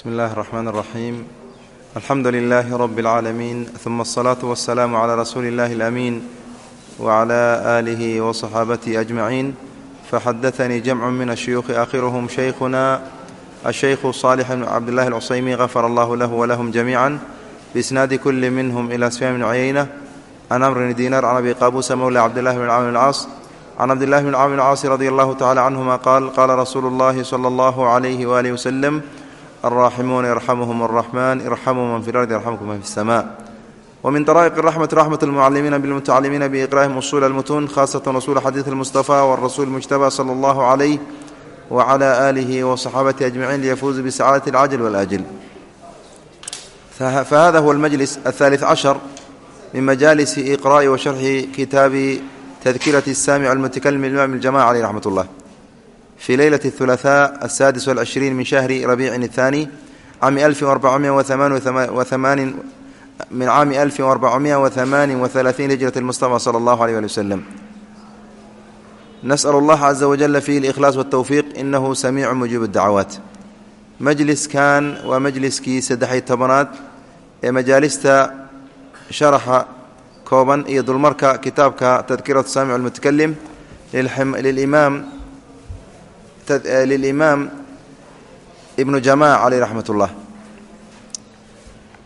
bismi illaahi raxmaan raxiim alxamdu lilaahi rabi اlcaalamiin uma asalaatu wasalaamu calaa rasuuli illahi alamiin waclaa aalihi wa saxaabatihi ajmaciin faxadatanii jamcu min ashuyuukhi aakhiruhum shaykhuna ashaykhu saalix bn cabdillahi alcusaymi gafara allahu lahu walahum jamiica biisnaadi kuli minhum ila sufyaan bn cuyeyna can amrin dinar can abi qaabuusa mowla cabdillahi bn camr caas can cabdillahi bn camr caasi radi allahu tacala canhuma qaal qaala rasuulu اllahi sala اllahu alayhi waalihi waslem الراحمون يرحمهم الرحمن ارحموا من في الأرض يرحمكم من في السماء ومن طرائق الرحمة رحمة المعلمين بالمتعلمين بإقراءهم أصول المتون خاصة رسول حديث المصطفى والرسول المجتبى صلى الله عليه وعلى آله وصحابته أجمعين ليفوز بسعادة العجل والآجل فهذا هو المجلس الثالث عشر من مجالس إقراء وشرح كتاب تذكرة السامع المتكلم الإمام الجماعة عليه رحمة الله في ليلة الثلاثاء السادس والعشرين من شهر ربيع الثاني عام ألف وأربعمائة وثمان من عام ألف وأربعمائة وثمان وثلاثين هجرة المصطفى صلى الله عليه وسلم نسأل الله عز وجل فيه الإخلاص والتوفيق إنه سميع مجيب الدعوات مجلس كان ومجلسكii saddexi tobanaad ee majaalista sharaxa kooban iyo dulmarka kitaabka tadkiraة saamic الmutakalim lilimaam lilimaam ibnu jamac caleyh raxmat ullah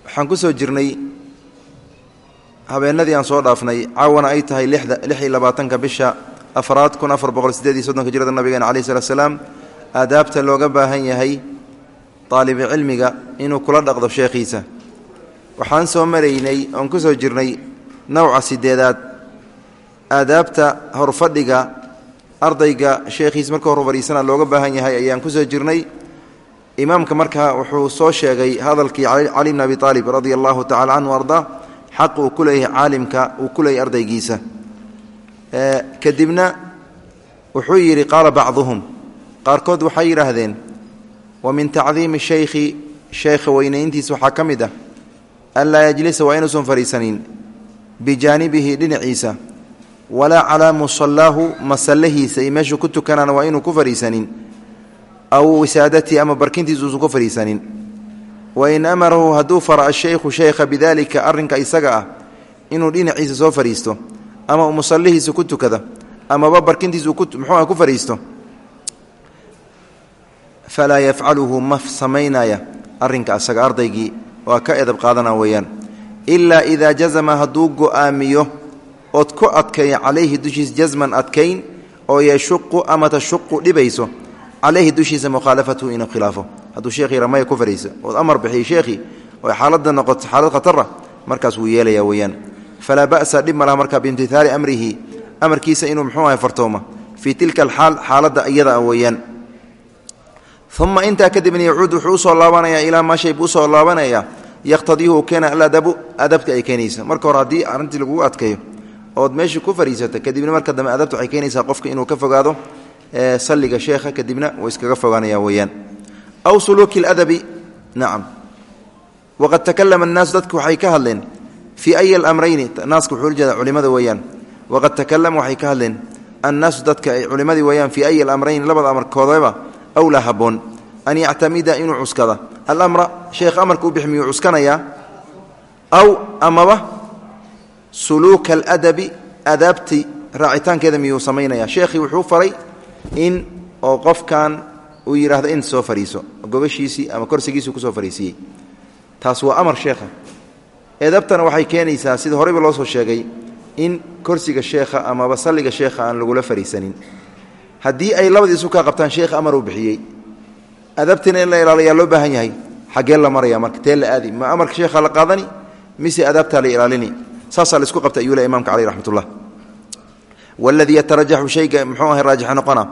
waxaan ku soo jirnay habeenadii aan soo dhaafnay caawana ay tahay lix iyo labaatanka bisha afraad kun afar boqol sideed iyo soddonka jirada nabigeena alayh salatu salaam aadaabta looga baahan yahay daalibi cilmiga inuu kula dhaqdo sheekhiisa. Waxaan soo maraynay oon ku soo jirnay nowca sideedaad. Aadaabta horfadhiga ardayga sheekhiis marka hor fadhiisana looga baahan yahay ayaan ku soo jirnay. Imaamka markaa wuxuu soo sheegay hadalkii cali bn abi aalib radia allahu tacala canhu arda xaq uu ku leeyahay caalimka uu ku leeyahay ardaygiisa. Kadibna wuxuu yidhi qaala bacduhum. Qaarkood waxay yidhaahdeen wa min tacdiimi shaykhi sheekha weynayntiisa waxaa ka mid ah anlaa yajlisa waa inuusan fadhiisanin bijaanibihi dhinaciisa walaa calaa musallaahu masallahiisa iyo meeshuu ku tukanaana waa inuu ku fadhiisanin aw wisaadatii ama barkintiisa uusan ku fadhiisanin. Wain amarahu hadduu fara ashaykhu sheykha bidaalika arrinka isaga ah inuu dhinaciisa soo fadhiisto ama uu musallihiisa ku tukada amaba barkintiisa muxuuah ku fadhiisto. Falaa yafcaluhu ma samaynaya arrinka asaga ardaygii waa ka edab qaadana weeyaan. Ilaa idaa jazama hadduu go'aamiyo ood ku adkeeya calayhi dushiisa jasman adkayn oo yashuqu ama tashuqu dhibayso calayhi dushiisa mukhaalafatuhu inuu khilaafo. Hadduu sheekhii ramaya ku fadhiisa ood amar bixiy sheekhii oo xaaladda noqoto xaalad khatara markaas wuu yeelaya weeyaan. Falaa ba'sa dhib ma laha biimtithaali amrihi amarkiisa inuu muxuu ahay fartooma. Fii tilka alxaal xaaladda iyada a weeyaan. Uma intaa kadibna yacuud wuxuu u soo laabanayaa ilaa maa shay buu u soo laabanayaa yaqhtadiihu keena aladabu adabta ay keenaysa marka hore haddii arrintii lagugu adkeeyo ood meeshii ku fadhiisata kadibna marka dambe adabta waxay keenaysaa qofka inuu ka fogaado salliga sheekha kadibna uu iskaga fogaanaya weeyaan. Aw suluuki ladabi nacam waqad takalama annaasu dadku waxay ka hadleen fii ay alamrayni naaska wuxuu ujeeda culimada weeyaan. Waqad takalama waxay ka hadleen annaasu dadka ay culimadii weeyaan fii ay alamrayni labada amarkoodaba awlaa habboon an yactamida inuu cuskada. Alamra sheekh amarka u bix miyuu cuskanayaa aw amaba suluuka aladabi adaabti raacitaankeeda miyuu samaynaya sheekhii wuxuu faray in oo qofkan uu yidhaahdo in soo fadhiiso gogashiisii ama korsigiisii ku soo fadhiisiiyey taas waa amar sheekha edabtana waxay keenaysaa sida horeyba loo soo sheegay in korsiga sheekha amaba salliga sheekha aan lagula fadhiisanin haddii ay labadii isu kaa qabtaan sheekha amar uu bixiyey adabtina in la ilaaliyaa loo baahan yahay xaggee la maraya marka tee la aadi ma amarka sheekha la qaadani mise adaabtaa la ilaalini saasaa la isku qabta ayuu le imamka caleyh raxmat ullah waladii yatarajaxu shayga muxuu ahay raajixa noqona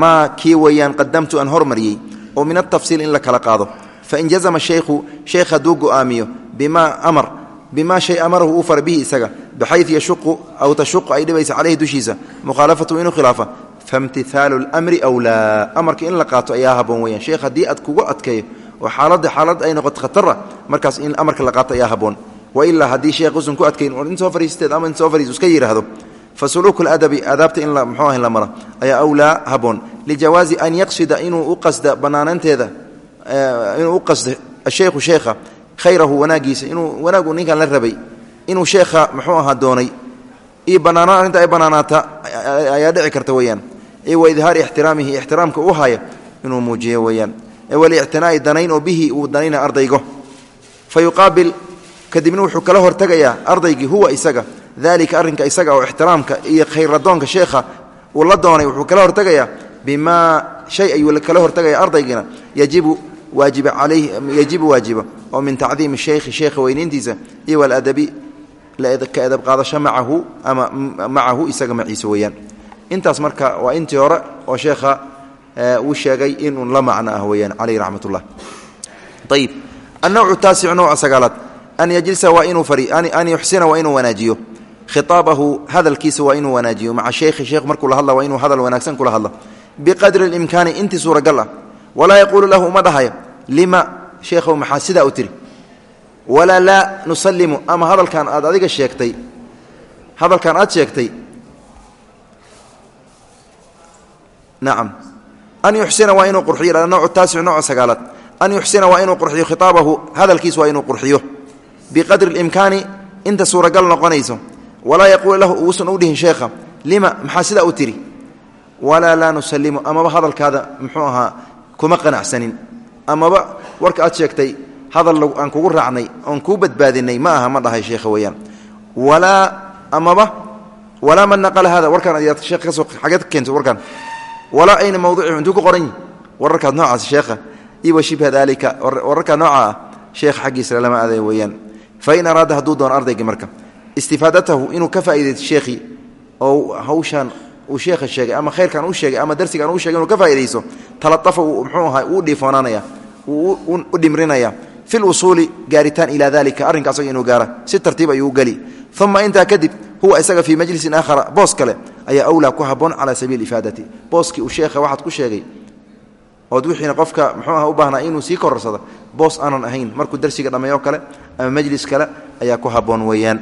maa kii weeyaan qadamtu aan hormariyey oo min altafsiil in la kala qaado. Fain jazama shaykhu sheekh hadduu go'aamiyo bimaa amar bimaa shay amarahu uu fara bihi isaga baxayu yashuqu aw tashuqu ay dhibaysa caleyhi dushiisa mukhaalafatu inuu khilaafa. Famtihaalu lmri wlaa amarka in la qaato ayaa haboon weyaan sheekh haddii aad kugu adkeeyo oo xaaladda xaalad ay noqoto khatara markaas in amarka la qaato ayaa haboon wailaa haddii sheekh usan ku adkayn or in soo fariisteed ama in soo fariis iska yidhaahdo fa suluuku ladabi aadaabta in mxuu ah la mara ayaa awlaa haboon. Lijawaazi an yaqsida inuu u qasda bannaanaanteeda inuu u qasdo ashaykhu sheekha khayrahu wanaagiisa inuu wanaagu ninkan la rabay inuu sheekha muxuu ahaa doonay. Iyo banaanaan arrinta ay banaanaata ayaa dhici karta weeyaan. Wa idhaari ixtiraamihi ixtiraamka u haya inuu muujiyo weeyaan. Walictinaa'i danayn oo bihi uu danayna ardaygo. Fa kadibna wuxuu kala hortegayaa ardaygii huwa isaga dalika arrinka isaga oo ixtiraamka iyo khayradoonka sheekha uu la doonay wuxuu kala hortegayaa bimaa shay ayuu kala hortegaya ardaygiina yajibu yajibu waajiba oo min tacdiimi sheykhi sheekha weynayntiisa iyo waladabi ka edab qaadasho macahu ama macahu isaga maciisa weeyaan. Intaas marka waa intii hore oo sheekha uu sheegay inuu la macno ah weeyaan caleyh raxmat ayib annowcu taasicu nowca sagaalaad an yajlisa waa inuu an yuxsina waa inuu wanaajiyo khitaabahu hadalkiisa waa inuu wanaajiyo maca sheykhi sheekh markuu la hadla waa inuu hadal wanaagsan kula hadla biqadri اlimkaani intii suuragal ah walaa yaquulu lahu uma dhahayo lima sheekhow maxaa sidaa u tiri walaa laa nusalimu ama hadalkan aad adiga sheegtay hadalkan aad sheegtay nacam an yuxsina waa inuu qurxiyo noocu taasic nooca sagaalaad an yuxsina waa inuu qurxiyo khitaabahu hadalkiis waa inuu qurxiyo biqadri اlimkaani inta suuragal noqonayso. Walaa yaquulu lahu uusan u dhihin sheekha lima? Maxaa sidaa u tiri? Walaa laa nusalimu amaba hadalkaada muxuu ahaa kuma qanacsanin. Amaba warka aad sheegtay hadal aan kugu raacnay oon kuu badbaadinay ma aha ma dhahay sheekha weeyaan. Walaa amaba walaa man naqala hada warkaan ad sheekh ka soo xageed ka keento warkaan. Walaa ayna mawduucihu intuu ku qoran wararkaad noocaas sheekha. Iyo wa shibha daalika wararkaa nooca ah sheekha fain araada hadduu doono ardaygii marka istifaadatahu inuu ka faa'iidaysto sheekhii oo hawshaan uu sheekha sheegay ama khayrkan uu sheegay ama darsigan uu sheegay inuu ka faa'idaysto talatafa uu muxuu ahaa uu dhiifoonaanaya uu u dhimrinaya. Fi lusuuli gaaritaan ilaa dalika arrinka asaga inuu gaara. Si tartiib ayuu u geli. Uma intaa kadib huwa isaga fii majlisin aakhara boos kale ayaa awlaa ku haboon cala sabiili ifaadati. Booskii uu sheekha waxaad ku sheegay ood wixiina qofka muxuu aha u baahnaa inuu sii kororsado boos aanan ahayn markuu darsiga dhammeeyo kale ama majlis kale ayaa ku haboon weeyaan.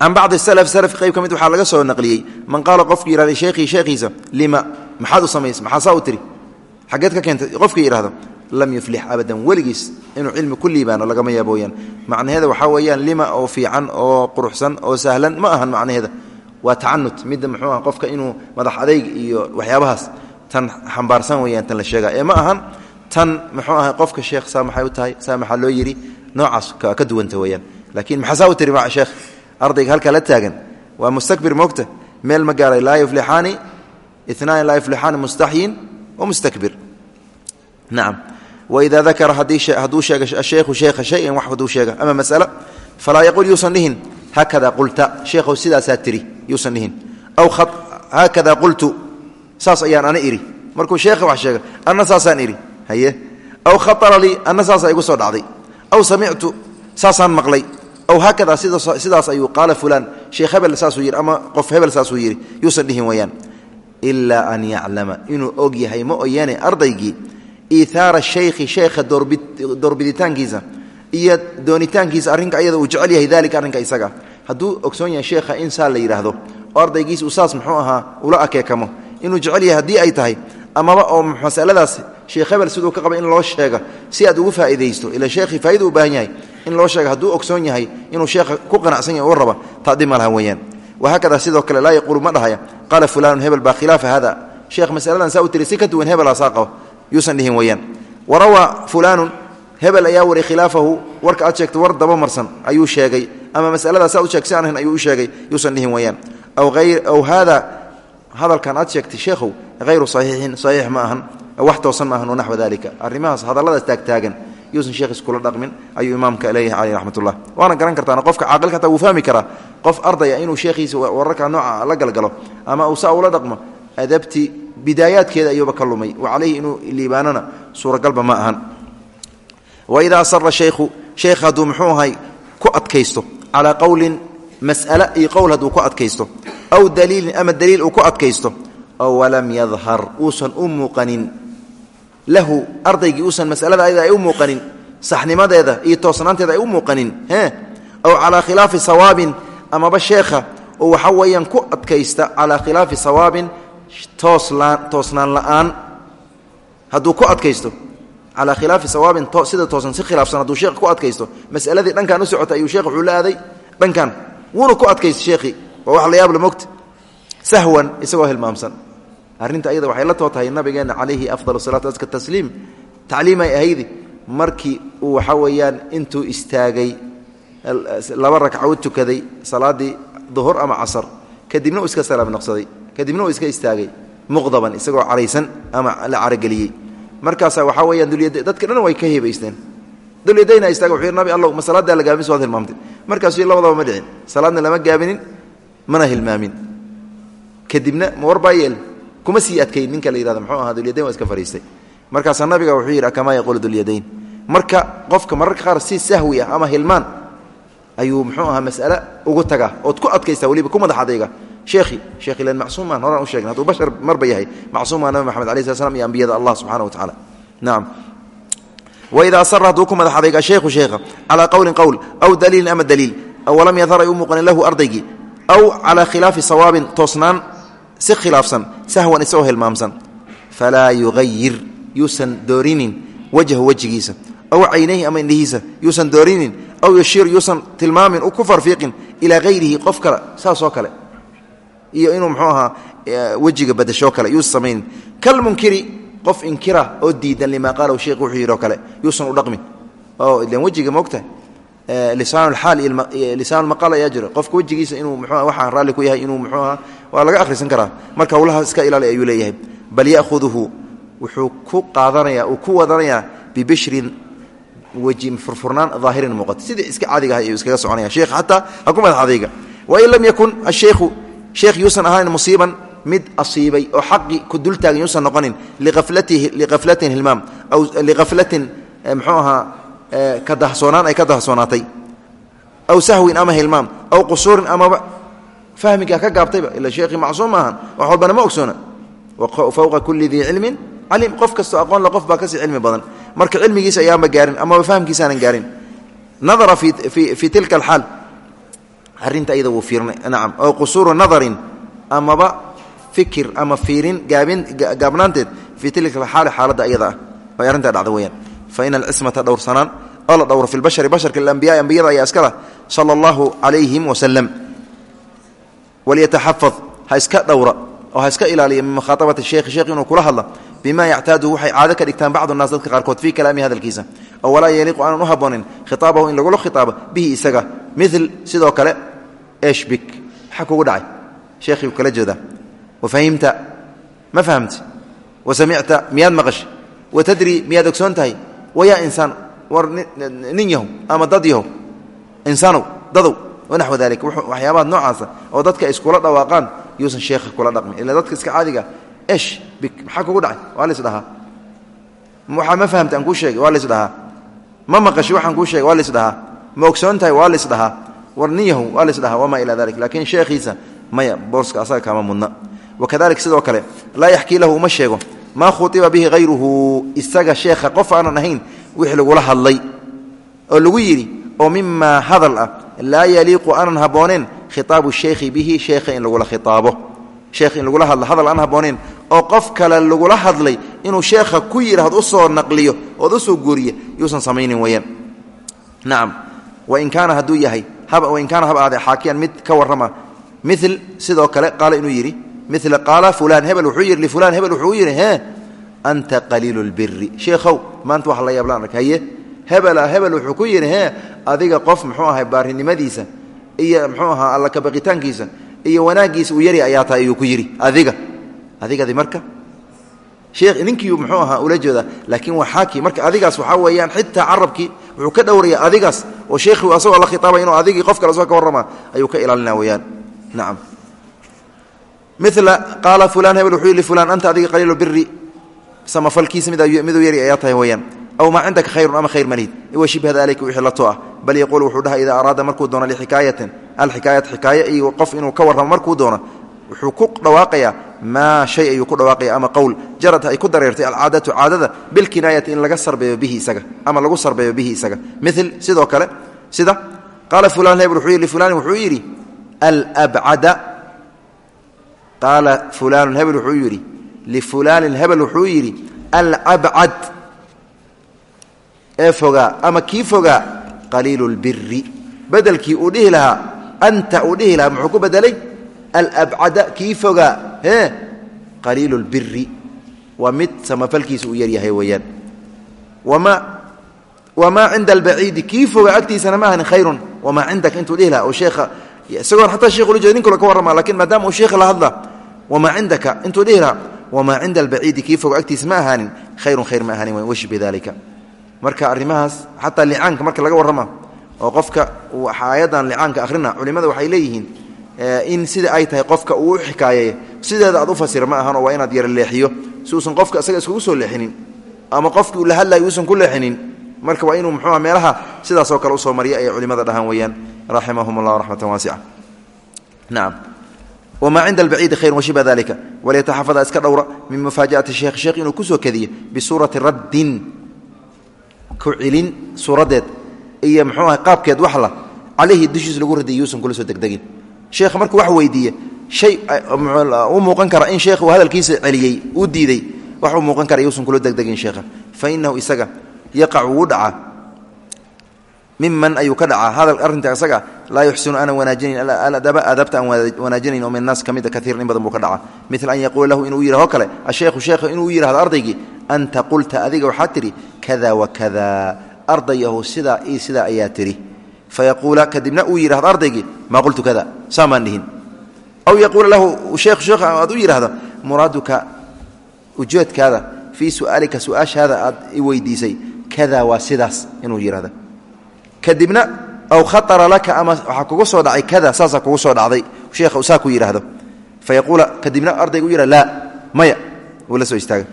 Can bacdi salaf salaf qayb ka mid waxaa laga soo naqliyey man qaala qofkii yihahday sheekhii sheekhiisa lima? Maxaad u samaysay maxaasaa u tiri? Xaggeed ka keentay qofkii yidhahdo lam yuflix abadan weligiis inuu cilmi ku liibaano lagama yaabooyaan macnaheeda waxaa weeyaan lima oo fiican oo quruxsan oo sahlan ma ahan macnaheeda. Waa tacanut midda muxuu ah qofka inuu madax adayg iyo waxyaabahaas tan xambaarsan weyaan tan la sheega ee ma ahan tan muxuu aha qofka sheekh saa maxay u tahay? Saa maxaa loo yidhi noocaas ka duwanta weyaan laakiin maxaasaa u tiri maca sheekh ardayga halkaa la taagan. Waa mustakbir moogta. Meel ma gaaray. Laa yuflixaani inaani laa yuflixaani mustaxyin wamustakbir nacam waidaa dakara hadduu sheega asheekhu sheekha shayan wax hadduu sheega. Ama mas'alo falaa yaqul yuusan dhihin haakada qulta. Sheekhow sidaasaa tiri yuusan dhihin. Aw haakada qultu saas ayaan ana idhi markuu sheekha wax sheega anna saasaan idhi haye. Aw khaara lii anna saasaa igu soo dhacday. Aw samictu saasaan maqlay. Aw haakada sidaas ayuu qaala fulaan sheekh hebel saasuu yidhi ama qof hebel saasuu yidhi yuusan dhihin weyaan ilaa an yaclama. Inuu og yahay ma oyane ardaygii iihaara shaykhi sheekha doorbiditaankiisa iyo doonitaankiisa arrinka ayada uu jecel yahay dalika arrinka isaga. Hadduu ogsoon yahay sheekha in saa la yidhaahdo oo ardaygiis uu saas muxuu ahaa ula akeekamo inuu jecel yahay haddii ay tahay amaba oo masaladaas sheekh hebel siduu ka qaba in loo sheega si aad ugu faa'iidaysto ila sheekhii faa'ida u baahan yahay in loo sheega hadduu ogsoon yahay inuu sheekha ku qanacsan yahay u raba taadib ma laha weeyaan. Wahaakada sidoo kale laa yaquulu ma dhahaya qaala fulaanu hebel baa khilaafa hada. Sheekh masaladan saa u tiri si ka duwan hebelaa saa qaba yuusan dhihin weeyaan. Warawaa fulaanun hebel ayaa wari khilaafahu warka aad sheegtay war daba marsan ayuu sheegay. Ama masaladaa saa u sheeg si aan ahayn ayuu u sheegay yuusan dhihin weeyaan. Aw haada hadalkan aad sheegtay sheekhow hayru saxiixin saxiix ma ahan wax toosan ma ahan wanaxwa dalika arrimahaas hadalladaas taagtaagan yuusan sheekh iskula dhaqmin ayuu imaamka leeyahay caleyh raxmatullah waana garan kartaan qofka caaqilka hataa wuu fahmi karaa qof ardaya inuu sheekhiisa wararka nooca la galgalo ama uu saa ula dhaqmo adabti bidaayaadkeeda ayuuba ka lumay. Wa inuu liibaanona suuragalba ma ahan. Waidaa asara shaykhu sheekh hadduu muxuu ahay ku adkaysto calaa qowlin mas'ale iyo qowl hadduu ku adkaysto aw daliilin ama daliil uu ku adkaysto oo walam yadhar uusan u muuqanin. Lahu ardaygii uusan masalada ayada ay u muuqanin saxnimadeeda iyo toosnaanteeda ay u muuqanin e aw calaa khilaafi sawaabin amaba sheekha oo waxa weeyaan ku adkaysta calaa khilaafi sawaabin toosnaan la'aan. Hadduu ku adkaysto calaa khilaafi sawaabin sida toosan si khilaafsan hadduu sheekh ku adkaysto masaladii dhankan u socotay ayuu sheekh wuxuu la aaday. Dhankan wuuna ku adkaysta sheekhii waa wax la yaab la mogta sahwan isagoo hilmaamsan. Arrinta ayada waxay la too tahay nabigeenna calayhi afdal salaatu aska tasliim. Tacliimay ahaydi markii uu waxaa weeyaan intuu istaagay laba ragcadood tukaday salaaddii duhur ama casar kadibna uu iska salaam noqsaday kadibna uu iska istaagay muqdaban isagoo caraysan ama la carageliyey. Markaasaa waxaa weyaan dulyada dadka dhan way ka hebaysteen dulyadayna istaaga wuxuu nabi allow ma salaadaa la gaabin waad hilmaamtay markaasuu labadaba ma dhicin. Salaadna lama gaabinin mana hilmaamin. Kadibna ma kuma sii adkayn ninka la yihahdo muxuu ahaa dulyadayn waa iska fariistay. Markaasaa nabiga wuxuu yidhi kamaa yaquulu dulyadayn marka qofka mararka qaar si sahwi ah ama hilmaan ayuu muxuu ahaa mas'ale ugu tagaa ood ku adkaysta weliba ku madax adayga sheekhi sheekh ilan macsuumaan horaan u sheegn hadduu bashar marba yahay macsuumaa nabi maxamed alai sla slam iyo ambiyada allah subxana wa tacala nacam waida asara hadduu ku madax adayga sheekhu sheekha calaa qowlin qowl aw daliilin ama daliil walam yadhar ay u muuqanin lahu ardaygii aw calaa khilaafi sawaabin toosnaan si khilaafsan sahwan isagoo hilmaamsan falaa yugayir yuusan doorinin wajhu wejigiisa aw caynayhi ama indhihiisa yuusan doorinin aw yashir yuusan tilmaamin ku farfiiqin ilaa hayrihi qof kale saasoo kale iyo inuu mxuu ahaa wejiga badashoo kale qof inkira oo diidan lima qaala sheekh wuxuu yidhi oo kale yuusan u dhaqmin. Oo ilan wejiga moogtahay lisaanulxaal iyo lisaanulmaqaal ayaa jiro qofka wejigiisa inuu mxuu waxaan raalli ku yahay inuu mxuu ahaa waa laga akhrisan karaa. Marka howlaha iska ilaali ayuu leeyahay. Bal ya'huduhu wuxuu ku qaadanayaa uu ku wadanayaa bibishrin weji furfurnaan daahirin muuqata. Sidii iska caadiga ah ayuu iskaga soconaya. Sheekh xataa ha ku madax adayga wain lam yakun asheekhu sheekh yuusan ahayn musiiban mid asiibay oo xaqi ku dultaagan yuusan noqonin liaflatin hilmaam aw liaflatin mxuu ahaa ka dahsoonaan ay ka dahsoonaatay. Aw sahwin ama hilmaam aw qusuurin amaba fahmigaa ka gaabtayba ila sheekhii macsuum maahan wax ma ogsoona. Fowqa kulli dii cilmin caliim qof kastoo aqoon le qof baa ka sii cilmi badan. Marka cilmigiisa ayaanba gaarin amaba fahmkiisaanan gaarin. Nadara fii tilka alxaal. Arinta iyada wuu fiirnay oo qusuuru nadarin amaba fikir ama fiirin gaabnaanteed fii tilka xaali xaaladda iyada ah. Ay arrintaa dhacda weyaan fa ina alcismata dhowrsanaan oo la dhowro fi lbashari basharka alambiyaai ambiyada ayaa iskala sala allahu calayhim wasalam walyataxafad ha iska dhowra oo ha iska ilaaliya min mukhaaabati sheekhi sheekh inuu kula hadla bima yactaadu waxay caado ka dhigtaan bacdu naas dadka qaarkood fii kalaami hadalkiisa. Oo walaa yaliiqu aanan u haboonin khitaabahu in lagula khitaabo bihi isaga. Mil sidoo kale eshbik maxaa dhacay. Sheekhiiu kala jeedaa wa fahimta? Ma fahamti? Wa samicta miyaad maqashay? Wa tadri? Miyaad ogsoon tahay? Wayaa insaan? War nin yahow ama dad yahow? Insaanow dadow wanaxwa dalik waxyaabaha noocaasa oo dadka iskula dhawaaqaan yuusan sheekha kula dhaqmin. Ila dadka iska caadiga esh bik maxaa kugu dhacay? Waa la isdhahaa. Waxaa ma fahamta aan kuu sheegay waa la isdhahaa. Ma maqashi waxaan kuu sheegay waa la isdhahaa. Ma ogsoon tahay waa la isdhahaa. War nin yahow waa la isdhahaa. Wamaa ilaa dalik laakiin sheekhiisa maya booska asaga kama mudna wakadalik sidoo kale laa yaxkii lahu uma sheego maa khuiba bihi hayruhu isaga sheekha qof aanan ahayn wixii lagula hadlay oo lagu yidhi oo mimaa hadal ah laa yaliiqu aanan habbooneen khitaabu sheekhi bihi sheekha in lagula khitaabo sheekh in lagula hadlo hadal aan habbooneen oo qof kale lagula hadlay inuu sheekha ku yidhaahdo u soo naqliyo ood u soo guuriya yuusan samaynin weyaan nacam wain kaana hadduu yahay wain kaana hab ahaadee xaakiyan mid ka warrama mil sidoo kale mila qaala fulaan hebel wuxuu yidhi lifulaan hebel wuxuu yidhi hee anta qaliilu lbiri sheekhow maanta waxa la yaablaan ark haye hebela hebel wuxuu ku yidhi hee adiga qof muxuu ahay baarinimadiisa iyo muxuu ahaa alla kabaqitaankiisa iyo wanaaggiisa uu yari ayaa tahay ayuu ku yidhi adiga adigadi marka sheekh ninkii muxuu ahaa ula jeedaa laakiin waa xaaki marka adigaas waxaa weeyaan xitaa carabkii wuxuu ka dhowraya adigaas oo sheekhiu asagoo la khitaabay inuu adigii qof kale soo ka warrama ayuu ka ilaalina weyaan nacam mila qaala fulaan hebel wuxuu yidhi fulaan anta adiga qaliilu biri samafalkiisa miduu yari ayaa tahay weyaan aw maa cindaka khayrun ama khayr malihid iwa shibha dalika wixii la to ah bal yaquulu wuxuu dhaha idaa araada markuu doono lixikaayatin alxikaayat xikaaye iyo qof inuu ka warramo markuu doono wuxuu ku dhawaaqayaa maa shay ayuu ku dhawaaqaya ama qowl. Jarad ay ku dareertay alcaadatu caadada bilkinaayati in laga sarbeeyo bihi isaga ama lagu sarbeeyo bihi isaga. Mil sidoo kale sida qaala fulaan hebel wuxuu yidhi fulaanin wuxuu yidhi alabcada qaala fulaanu hebel wuxuu yidhi lifulaanin hebel wuxuu yidhi alabcad ee fogaa ama kii fogaa qaliilu lbiri bedelkii uu dhihi lahaa anta uu dhihi lahaa muxuu ku bedelay? Alabcada kii fogaa e qaliilu lbiri waa mid samafalkiisa uu yaryahay weeyaan. Wamaa cinda albaciidi kii fogaa agtiisana ma ahanin khayrun wamaa cindaka intuu dhihi lahaa oo sheekha isagoon xataa shekhu ujeed nin kale ka warrama laakiin maadaama uu sheekha la hadla wamaa cindaka intuu dhihi lahaa wamaa cinda albaciidi kii foga agtiisa ma ahaanin khayrun khayr ma ahaanin washbi dalika marka arrimahaas xataa licaanka marka laga warrama oo qofka aayadan licaanka akhrina culimada waxay leeyihiin in sida ay tahay qofka uu u xikaayeeya sideeda aad u fasira ma ahanoo waa inaad yara leexiyo si uusan qofka isaga iskugu soo leexinin ama qofkii uu la hadlayo uusan ku leexinin marka waa meelaha sidaasoo kale u soo mariya ay culimada dhahaan weeyaan wmaa cinda albaciidi khayr washiba dalika walyataxafada iska dhowra min mufaajaati sheekh sheekh inuu ku soo kadiyo bisuurati raddin ku cilin suuradeed iyo mxuu aha qaabkeed waxla calayhi dushiis lagu radiy yuusan kula soo degdegin sheekha markuu wax weydiiye shay u muuqan kara in sheekh uu hadalkiisa celiyey uu diiday wax u muuqan kara yuusan kula degdegin sheekha fa inahu isaga yaqac wuu dhaca miman ayuu ka dhacaa. Hadal arrinta isaga laa yuxsinu aanan wanaajinayn aladaba aadabta aan wanaajinayn oo min naas ka mida kaiiran in badan buu ka dhacaa. Mila an yaquula lahu inuu yidhaho kale asheekhu sheekhu inuu yidhahdo ardaygii anta qulta adiga waxaad tidhi kada wakada ardayahu sidaa io sidaa ayaa tidhi. Fayaquula kadibna uu yidhahdo ardaygii maa qultu kada saamaan dhihin. Aw yaquula lahu sheekhu sheekh aad u yidhahdo muraaduka ujeedkaada fii su'aalika su'aashaada aad i kadibna aw khaara laka ama waxaa kugu soo dhacay kada saasaa kugu soo dhacday. Sheekha saa ku yidhaahdo fa yaquula kadibna ardayga u yidhah laa maya uu soo istaago.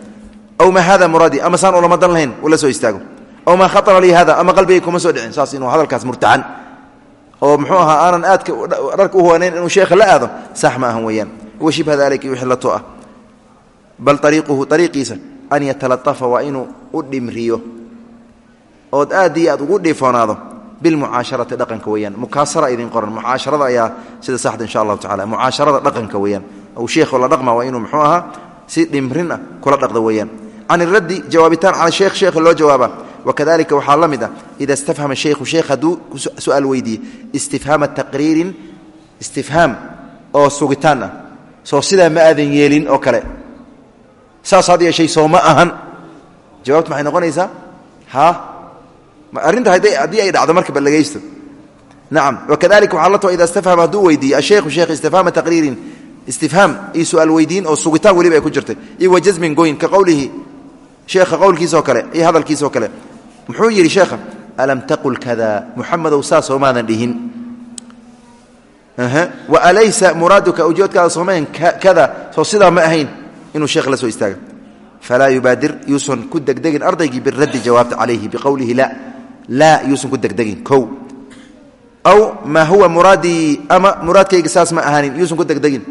Aw maa hada muraadii ama saan ulama dan lahayn uu soo istaago. Aw maa khaara lii hada ama qalbigay kuma soo dhicin saas inuu hadalkaas murtacan. Oo muxuu ahaa aanan aadka dharka u inuu sheekha la aado. Sax ma ahan weeyaan. Wa shibha dalika wixii la to ah. Bal ariiquhu ariiqiisa an yatalatafa waa inuu u dhimriyo. Aad iyo aad ugu dhiifoonaado bilmucaasharati dhaqanka weyaan mukaasara idin qoran mucaasharada ayaa sida saxda insha allahu tacala mucaasharada dhaqanka weyaan ou sheekho la dhaqma waa inuu muxuu ahaa si dhimrin ah kula dhaqda weeyaan can iraddi jawaabitaan cala sheekh sheekha loo jawaaba wakadalika waxaa la mid ah ida istafhama sheykhu sheekh hadduu su'aal weydiiye istifhaama taqriirin istifhaam oo sugitaan ah soo sidaa ma aadan yeelin oo kale saas had yeeshay soo ma ahan jawaabtu maxay noqonaysaa ha arrinta haddii ay dhacdo marka balagaysto nacam wakadalika waxaa la too ida istafhama hadduu weydiiye asheekhu sheekh istifhaama taqriirin. Istifhaam iyo su'aal oo sugitaan weliba ay ku jirtay. Iyo wa jasmin goyn ka qowlihi sheekha qowlkiisoo kale iyo hadalkiisoo kale. Muxuu yidhi sheekha alam taqul kada muxamedow saas soomaadan dhihin? Wa alaysa muraaduka ujoodkaada soomahan kada soo sidaa ma ahayn inuu sheekh la soo istaaga. Falaa yubaadir yuusan ku degdegin ardaygii biraddi jawaabta calayhi biqowlihi la laa yuusan ku degdegin o aw maa huwa muraadii ama muraadkayga saas ma ahaanin yuusan ku degdegin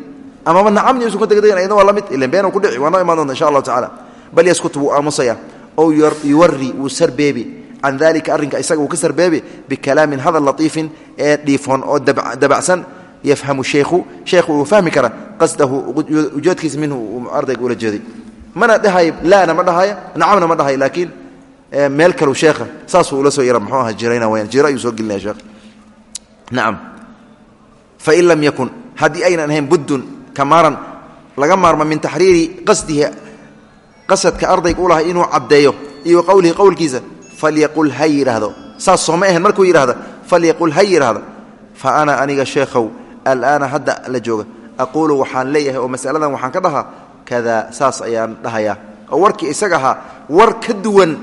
amaba nacamni yuusan ku degdegin ayadna waa la mid ilan been ku dhici waa noo imaan doonta insha allahu tacala bal yaskut wuu aamusaya ow yuwari wuu sarbeebi can dalika arrinka isaga uu ka sarbeebi bikalaamin hadal latiifin ee dhiifoon oo dabacsan yafhamu sheikhu sheekhu uu fahmi kara qasdahu ujoodkiisa minhu ardayga ula jeeday mana dhahay laana ma dhahayo nacamna ma dhahay laakiin meel kalu sheekha saasuu ula soo yara mxuu aha jirayna wayaan jiro ayuu soo gelinaya sheekh. Nacam fain lam yakun haddii aynan ahayn buddun kamaaran laga maarmo min taxriiri qasdihi qasadka ardayga u lahay inuu caddeeyo iyo qowlihi qowlkiisa falyaqul ha yidhaahdo saas sooma ahayn markuu yidhahdo falyaqul ha yidhaahdo fa ana aniga sheekhow alaana hadda la jooga. Aquulu waxaan leeyahay oo masaladan waxaan ka dhahaa kada saas ayaan dhahayaa. Oo warkii isaga war ka duwan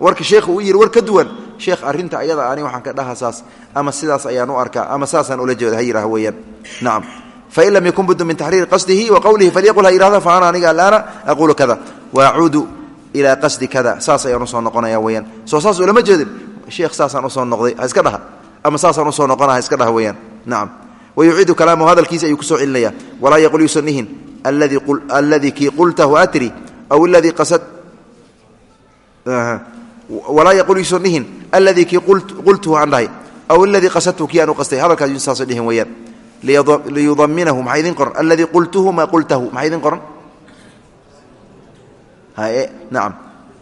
warka sheekhu uu yidhi war ka duwan. Sheekh arrinta ayada ani waxaan ka dhahaa saas ama sidaas ayaan u arkaa ama saasaan ula jeeda ha yidhaha weeyaan. Nacam fain lam yakun buddu min taxriiri qasdihi wa qowlihi falyaqul ha yidhahdo fa aniga alaana aquulu kada waacuudu ilaa qasdi kada. Saas ayaan u soo noqonaya weyaan soo saas ulama jeedin sheekh saasaan u soo noqday ha iska dhaha. Ama saasaan u soo noqona ha iska dhaha weyaan nacam wayuciidu kalaamahu hadalkiisa ayuu ku soo celinaya. Walaa yaqul yuusan nihin alladii kii qultahu atri aw aladii qasad walaa yaqul yuusan nihin alladii kii qultuhu aan dhahay aw aladii qasadtuhu kii aan u qastay. Hadalkaas yuusan saasa dhihin weyaan liyudaminahu maxaa idin qoran? Alladii qultuhu maa qultahu maxaa idin qoran? Nacam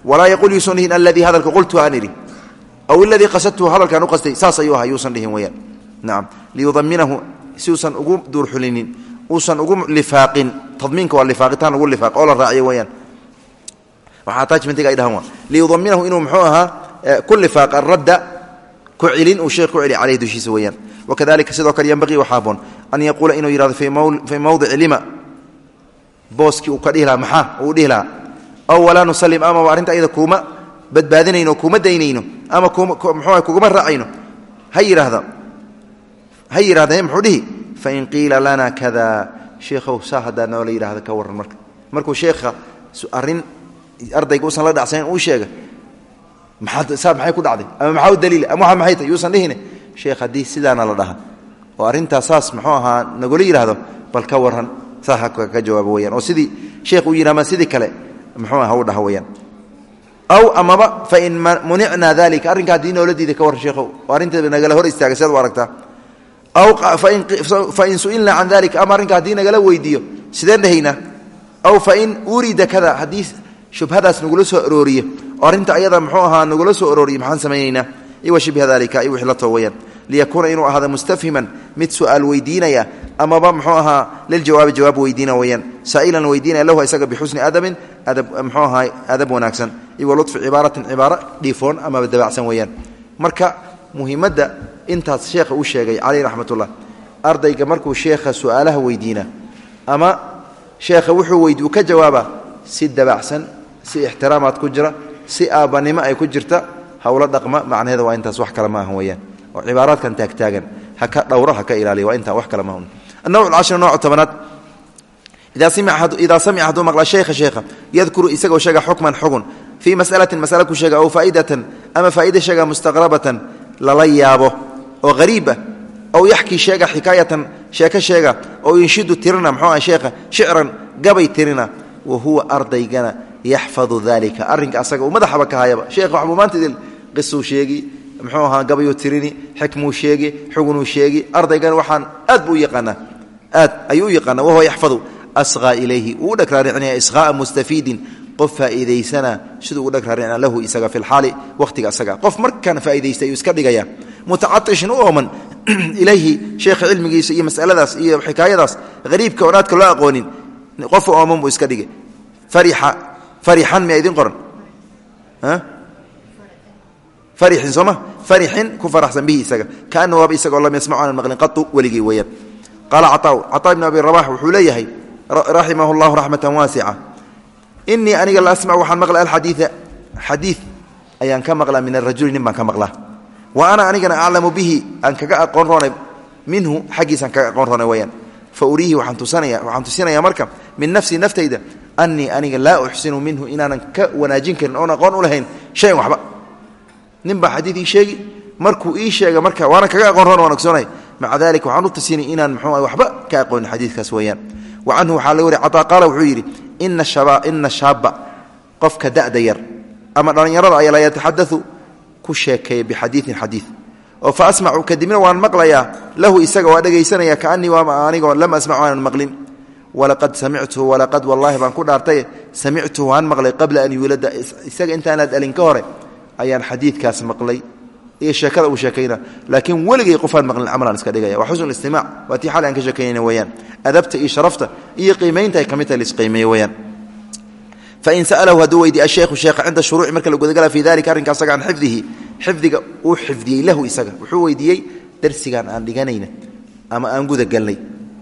walaa yaqul yuusan nihin alladii hadalka qultuhu aan idhi aw iladii qasadtuhu hadalkaan u qastay saas ayuu aha yuusan dhihin weyaan nacam liyudaminahu si uusan ugu duurxulinin uusan ugu lifaaqin tadmiinka waa lifaaqitaan lagu lifaaq oo la raaciyo liyudaminahu inuu muxuu ahaa ku lifaaq aradda ku celin uu sheekh ku celi caleyh dushiisa weyaan wakadalika sidoo kale yanbaqii waxaa haboon an yaquula inuu yihahdo fii mawdici lima. Booskii uu ka dhihi lahaa maxaa? Uu dhihi lahaa aw walaa nusalim amaba arrinta ayada kuuma badbaadinayno kuuma daynayno ama mxuu kuguma raacayno. Ha yidhaahda ha yidhahda muxuu dhihi fain qiila lana kada sheikhow saa haddaa noola yidhahda ka warran marka. Markuu sheekha arrin ardayga uusan la dhacsayn uu sheega maaad saa maxay ku dhacday? Ama maxaa u ama waa maxay tahy yuusan dhihine. Sheekh haddii sidaana la dhaha oo arrintaas saas muxuu ahaa nagula yidhahdo bal ka warran saa ha ka jawaabo weyaan oo sidii sheekh uu yidhi ama sidii kale muxuu aha u dhaha weyaan aw amaba fain municnaa dalika arrinka haddii noola diiday ka warran sheekhow oo arrinteeda nagala hor istaagay sidaad u aragtaa. Fain su'ilnaa can dalika ama arrinka haddii nagala weydiiyo sideen dhahaynaa aw fain urida kada haddii shubhadaas nagula soo arooriye oo arrinta ayada muxuu ahaa nagula soo arooriye maxaan samaynaynaa iwa shibha dalika iyo wixii la too liyakuuna inuu ahaado mustafhiman mid su'aal weydiinaya amaba muxuu ahaa liljawaabi jawaab weydiina weyaan saa'ilan weydiinaya lahu isaga bixusni adabin adab muxuu ahaa adab wanaagsan. Iyo walutfi cibaaratin cibaaro dhiifoon amaba dabacsan weyaan marka muhiimadda intaas sheekha uu sheegay caleyh raxmatullah ardayga markuu sheekha su'aalaha weydiina ama sheekha wuxuu weydi ka jawaaba si dabacsan si ixtiraamaad ku jira si aabbanimo ay ku jirta hawlo dhaqma macnaheeda waa intaas wax kale ma aha weyaan oo cibaaraadkan taagtaagan. Ha ka dhowro ha ka ilaaliya waa intaa wax kale ma annawc alcashir nooc tobanaad. Idaa samica hadduu maqla sheykha sheekha yadkuru isagoo sheega xukman xugun. Fii masalatin masale ku sheega aw faa'idatan ama faa'ida sheega mustaqrabatan lala yaabo. Oo hariib ah yaxkii sheega xikaayatan sheeko sheega. Oo yunshidu tirina muxuu ah sheekha shicran gabay tirina. Wa huwa ardaygana yaxfadu dalika arrinka asaga uu madaxaba ka hayaba sheekha waxbuu maanta idil qisuu sheegi muxuu ahaa gabayuu tirini xikmuu sheegi xugunuu sheegi. Ardaygana waxaan aad buu yaqaanaa. Aad ayuu u yaqaanaa wahuwa yaxfadu asqaa ilayhi wuu u dheg raaricinaya isqaa'a mustafiidin. Qof faa'iidaysana siduu ugu dheg raaricina lahu isaga fi lxaali wakhtiga asaga. Qof markaan faa'idaystay ayuu iska dhigaya. Mutacatishin u ooman. Ilayhi sheekha cilmigiisa iyo masaladaas iyo xikaayadaas hariibka oon aadka loo aqoonin. Qof ooman buu iska dhigay. Farixa arian miyaa idin qoran. Ariin sooma arixin ku faraxsan bihi isaga. Kaana waaba isagoo lam yasmacu aana maqlin qau weligii weyaan qaala cataa cataa ibn abi rabax wuxuu leeyahay raximah اllahu raxmata waasica inii aniga la asmac waxaan maqla alxadiia xadiid ayaan ka maqlaa min arajuli nin baan ka maqlaa. Wa ana anigana aclamu bihi aan kaga aqoon roonay minhu xaggiisaan kaga aqoon roonay weyaan fa uriihi waaan tusinaya marka min nafsii naftayda anii aniga laa uxsinu minhu inaanan ka wanaajin karin oon aqoon u lahayn shayan waxba. Nin baa xadiid ii sheegi markuu ii sheega marka waana kaga aqoon ogsoonay. Maca dalika waxaan u tusinay inaan mxuu waxba ka aqoonin xadiidkaas weeyaan. Wa canhu waxaa laga wariy cataa qaala wuxuu yidhi ina shaaba. Qofka da'da yar ama dhallinyarada ayaa la yataxadau ku sheekeeya bixadiiin xadiid. Oo fa asmacu kadibna waan maqlayaa lahu isaga waa dhegaysanaya kaanii waama anigoo lam asmacu aanan maqlin walaqad samictuhu walaqad wallaahi baan ku dhaartaye samictuhu waan maqlay qabla an yuulada. Isaga intaanaad dhalin ka hore ayaan xadiidkaas maqlay. Iyo sheekada uu sheekayna laakiin weligay qofaan maqlin camalaan iska dhigaya. Waa xusn istimaac waa tii xali aan ka sheekaynayna weyaan adabta iyo sharafta iyo qiimaynta ay ka mid tahay lisqiimeeye weyaan fain sa'lahu hadduu weydiye asheekhu sheekha cinda shuruuci marka la gudagala fii dalika arrinka asaga can xifdihi xifdiga uu xifdiyey lahu isaga. Wuxuu weydiiyey darsigan aan